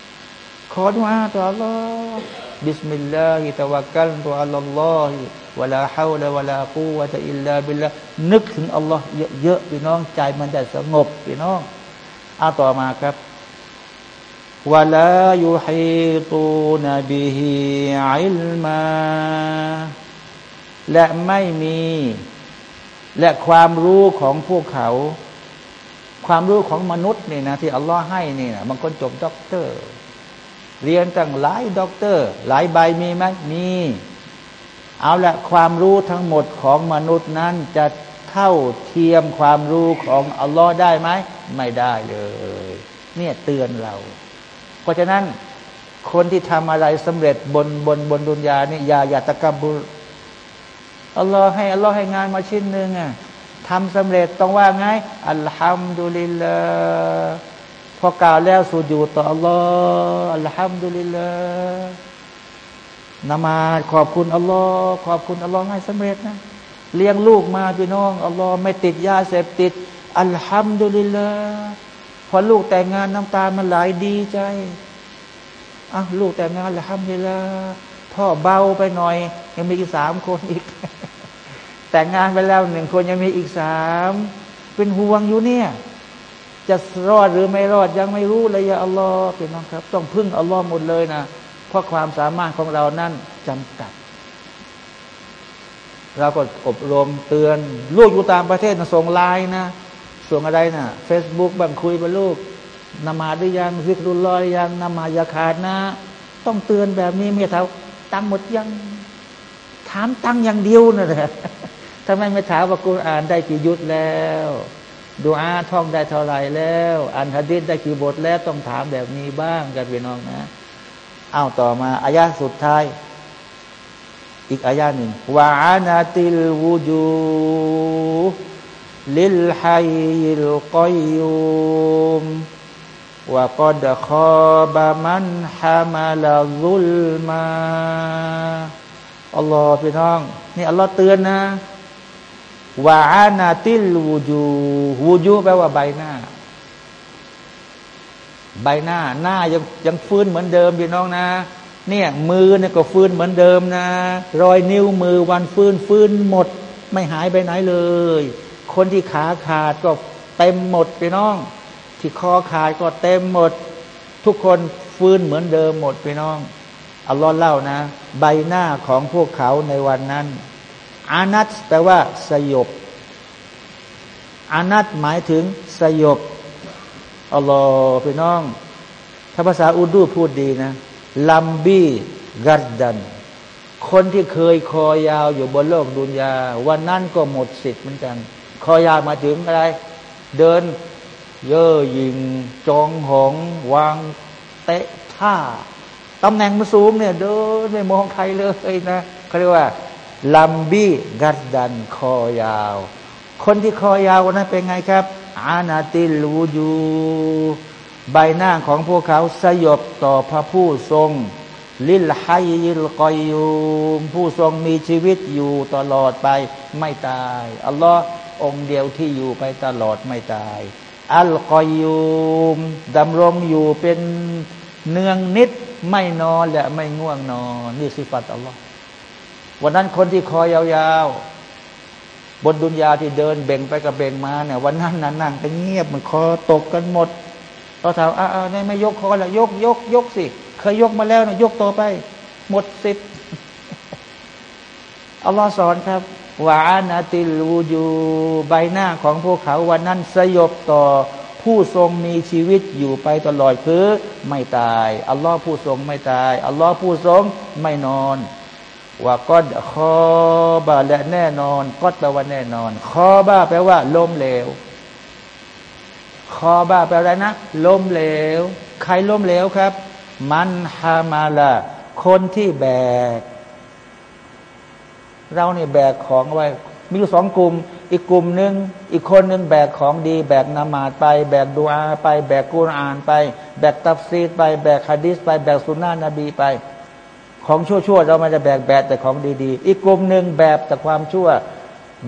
ๆขอดุอาต่อ Allah บิสมิลลาฮิตะวักัลตุอัลالله ولا حول ولا قوة إلا بالله นึกถึงอัลลอฮ์เยอะๆพี่น้องใจมันจะสงบพี่น้องเอาต่อมาครับ ولا يحيطون به علما และไม่มี และความรู้ของพวกเขา ความรู้ของมนุษย์นี่นะที่อัลลอฮ์ให้นี่นะบางคนจบด็อกเตอร์ เรียนตั้งหลายด็อกเตอร์ หลายใบมีไหมมีเอาละความรู้ทั้งหมดของมนุษย์นั้นจะเท่าเทียมความรู้ของอัลลอฮ์ได้ไหม ไม่ได้เลย เนี่ยเตือนเรา เพราะฉะนั้นคนที่ทำอะไรสำเร็จบนบนบนดุนยานี่ยาอย่าตะกบุรอัลลอฮ์ให้อัลลอฮ์ให้งานมาชิ้นหนึ่งอะทำสำเร็จต้องว่าไงอัลฮัมดุลิลลาพอกล่าวแล้วสุญูต่ออัลลอฮ์อัลฮัมดุลิลลานมาขอบคุณอัลลอฮ์ขอบคุณอัลลอฮ์ให้สำเร็จนะเลี้ยงลูกมาพี่น้องอัลลอฮ์ไม่ติดยาเสพติดอัลฮัมดุลิลลา พอลูกแต่งงานน้ำตามันไหลดีใจอะลูกแต่งงานแล้วทำเลยละพ่อเบาไปหน่อย ยังมีอีกสามคนอีก แต่งงานไปแล้วหนึ่งคนยังมีอีกสามเป็นห่วงอยู่เนี่ย จะรอดหรือไม่รอดยังไม่รู้เลยอัลลอฮ์เป็นน้องครับ ต้องพึ่งอัลลอฮ์หมดเลยนะเพราะความสามารถของเรานั้นจำกัดเราก็อบรมเตือน ลูกอยู่ต่างประเทศนะส่งไลน์นะ ส่งอะไรนะเฟซบุ๊กบางคุยกับลูกนมาหรือยังซิกรุลลอยยังนมายาขาดนะ ต้องเตือนแบบนี้เมียเท้าตังหมดยัง ถามตังอย่างเดียวนะแหละทำไมไม่ถามว่ากุรอานได้กี่ยุดแล้วดูอาท่องได้เท่าไรแล้วอันฮะดิษได้กี่บทแล้วต้องถามแบบนี้บ้างกันพี่น้องนะเอาต่อมาอายะสุดท้าย อีกอายะหนึ่งวานาติลวูจู ลิลฮัยลกอยุมว่าก็ดคอบามันฮามาลาซุลมาอัลลอฮ์พี่น้อง นี่อัลลอฮ์เตือนนะวาอานาติลวูจูวูจูแปลว่าใบหน้า ใบหน้า หน้ายังยังฟื้นเหมือนเดิมพี่น้องนะ เนี่ยมือเนี่ยก็ฟื้นเหมือนเดิมนะ รอยนิ้วมือวันฟื้นฟื้นหมด ไม่หายไปไหนเลย คนที่ขาขาดก็เต็มหมดพี่น้อง ที่คอขาดก็เต็มหมด ทุกคนฟื้นเหมือนเดิมหมดพี่น้องอัลลอฮ์เล่านะ ใบหน้าของพวกเขาในวันนั้น อานัตแปลว่า สยบ อานัตหมายถึงสยบอัลลอฮ์พี่น้อง ถ้าภาษาอุดูพูดดีนะลัมบีกัดดัน คนที่เคยคอยาวอยู่บนโลกดุนยา วันนั้นก็หมดสิทธิ์เหมือนกัน คอยาวมาถึงอะไร เดินเย่อหยิงจองหองวางเตะท่าตำแหน่งมันสูงเนี่ย เดินไม่มองใครเลยนะเขาเรียกว่าลัมบี้กัดดันคอยาว คนที่คอยาวนั้นเป็นไงครับ อานาติลูยูใบหน้าของพวกเขาสยบต่อพระผู้ทรง ลิลไฮยิลกอยูมผู้ทรงมีชีวิตอยู่ตลอดไปไม่ตาย อัลลอฮ์ องเดียวที่อยู่ไปตลอดไม่ตาย อัลกอยูมดำรงอยู่เป็นเนืองนิดไม่นอนและไม่ง่วงนอนนี่สิฟัตอัลลอฮ์วันนั้นคนที่คอยยาวๆ บนดุนยาที่เดินเบ่งไปกับเบ่งมาเนี่ยวันนั้นนั่งกันเงียบมันคอตกกันหมดเราถามอ้าวไม่ยกคอแล้วยกยกยกสิ เคยยกมาแล้วนะยกต่อไป หมดสิทธิ์อัลลอฮ์สอนครับ วานาติลูยูใบหน้าของพวกเขาวันนั้นสยบต่อผู้ทรงมีชีวิตอยู่ไปตลอดคือไม่ตาย อัลลอฮ์ผู้ทรงไม่ตาย อัลลอฮ์ผู้ทรงไม่นอนว่าก็คอบาและแน่นอนก็แปลว่าแน่นอนคอบ้าแปลว่าล้มเหลวคอบ้าแปลอะไรนะล้มเหลว ใครล้มเหลวครับ มันฮามาลาคนที่แบก เราเนี่ยแบกของไว้ มีอยู่สองกลุ่ม อีกกลุ่มหนึ่งอีกคนหนึ่งแบกของดี แบกนามาดไป แบกดูอาไป แบกกุรอานไป แบกตัฟซีดไป แบกฮะดิษไป แบกสุนนะนบีไป ของชั่วๆเรามันจะแบกแบกแต่ของดีๆ อีกกลุ่มหนึ่งแบบแต่ความชั่ว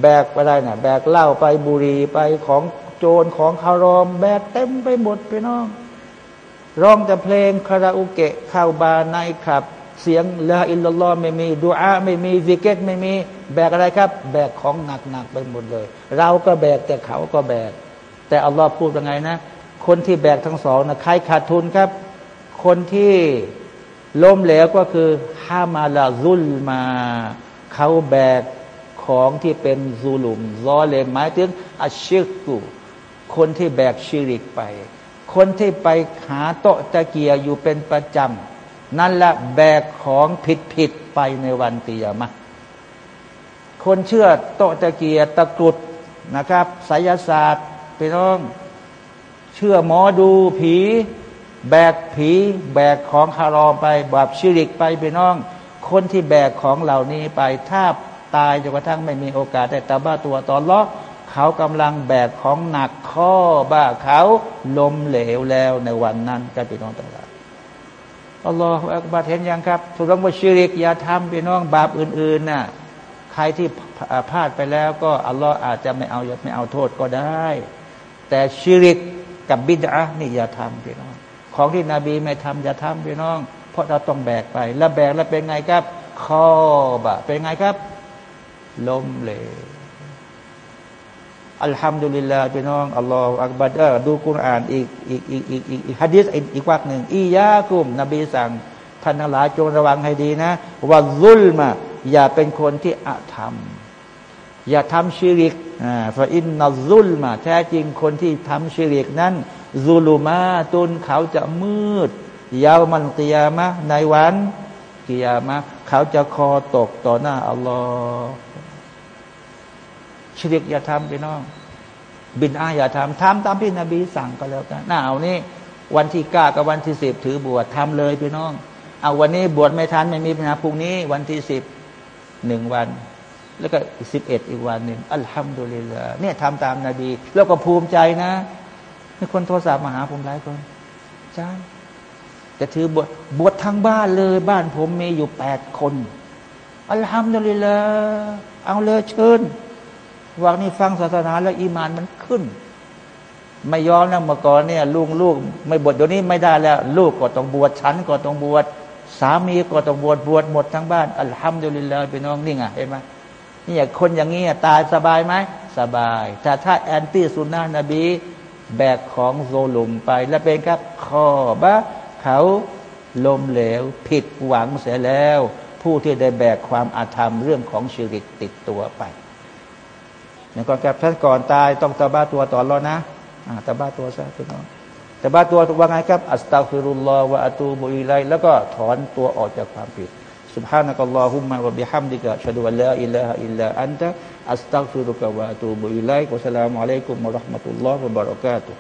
แบกอะไรนะ่ะแบกเหล้าไปบุหรี่ไปของโจรของคารอม แบกเต็มไปหมดไปน้องร้องแต่เพลงคาราโอเกะข้าวบาร์ในขับ เสียงละอิลลอฮ์ไม่มีดูอาไม่มีวิกเกตไม่มี แบกอะไรครับ แบกของหนักๆไปหมดเลย เราก็แบกแต่เขาก็แบก แต่อัลลอฮ์พูดยังไงนะ คนที่แบกทั้งสองนะใครขาดทุนครับ คนที่ล้มเหลวก็คือฮามาลาซุลมา เขาแบกของที่เป็นซูลุมซอเลมหมายถึงอาชิกุคนที่แบกชิริกไป คนที่ไปหาโตตะเกียอยู่เป็นประจำ นั่นแหละแบกของผิดผิดไปในวันเตียมะคนเชื่อโตตะเกียตะกรุดนะครับไสยศาสตร์ไปน้อง เชื่อหมอดูผี แบกผี แบกของคารอมไปแบบชิริกไปไปน้อง คนที่แบกของเหล่านี้ไปถ้าตายจนกระทั่งไม่มีโอกาสได้ตาบ้าตัวตอนล็อกเขากำลังแบกของหนักข้อบ้าเขาล้มเหลวแล้วในวันนั้นก็ไปน้องตลาด อัลลอฮฺอักบารเห็นยังครับถูกต้องว่าชิริกอย่าทำไปน้องบาปอื่นๆน่ะใครที่พลาดไปแล้วก็อัลลอฮฺอาจจะไม่เอาไม่เอาโทษก็ได้ แต่ชิริกกับบิดานี่อย่าทำไปน้อง ของที่นบีไม่ทำอย่าทำพี่น้อง เพราะเราต้องแบกไป แล้วแบกแล้วเป็นไงครับ ข้อบะเป็นไงครับล้มเหลย อัลฮัมดุลิลลาห์พี่น้องอัลลอฮฺอักบัดเออดูกุรอานอีกอีกอีกอีกอีกฮะดิษอีกวักหนึ่งอียากุม นบีสั่งท่านทั้งหลายจงระวังให้ดีนะว่าซุลมาอย่าเป็นคนที่อาธรรม อย่าทำชิริกอ่าฟาอินนัซุลมาแท้จริงคนที่ทำชิริกนั้นซูลูมาตุนเขาจะมืดยาวมันเตียมะในวันกิยามะเขาจะคอตกต่อหน้าอัลลอฮ์ ชิริกอย่าทำไปน้อง บินอาอย่าทำทำตามที่นบีสั่งก็แล้วกันน่าเอานี่วันที่เก้ากับวันที่สิบถือบวชทำเลยพี่น้อง เอาวันนี้บวชไม่ทันไม่มีปัญหาพรุ่งนี้ วันที่สิบหนึ่งวัน แล้วก็สิบเอ็ดอีกวันหนึ่งอัลฮัมดุลิลลาเนี่ยทำตามนาบี แล้วก็ภูมิใจนะมีคนโทรศัพท์มาหาผมหลายคนใช่จะถือบวชบวชทั้งบ้านเลย บ้านผมมีอยู่แปดคนอัลฮัมดุลิลลาเอาเลยเชิญ วันนี้ฟังศาสนาแล้วอีมานมันขึ้น ไม่ยอมนะเมื่อก่อนเนี่ยลูกลูกไม่บวชเดี๋ยวนี้ไม่ได้แล้ว ลูกก็ต้องบวชฉันก็ต้องบวชสามีก็ต้องบวชบวชหมดทั้งบ้านอัลฮัมดุลิลลาห์พี่น้องนี่ไงเห็นไหมนี่อย่างคนอย่างนี้ตายสบายไหมสบาย แต่ถ้าแอนตี้สุนนะนบี แบกของโซลุมไป แล้วเป็นครับข้อบะเขาลมเหลว ผิดหวังเสียแล้ว ผู้ที่ได้แบกความอาธรรมเรื่องของชีริกติดตัวไป อย่างก่อนกับท่านก่อนตายต้องตาบ้าตัวต่อรอนะอ่าตาบ้าตัวซะพี่น้องตาบ้าตัวว่าไงครับ อัสตัฟิรุลลอฮ์วะอะตูบุอิไลแล้วก็ถอนตัวออกจากความผิด سبحانك اللهم وبحمدك أشهد أن لا إله إلا أنت أستغفرك وأتوب إليك والسلام عليكم ورحمة الله وبركاته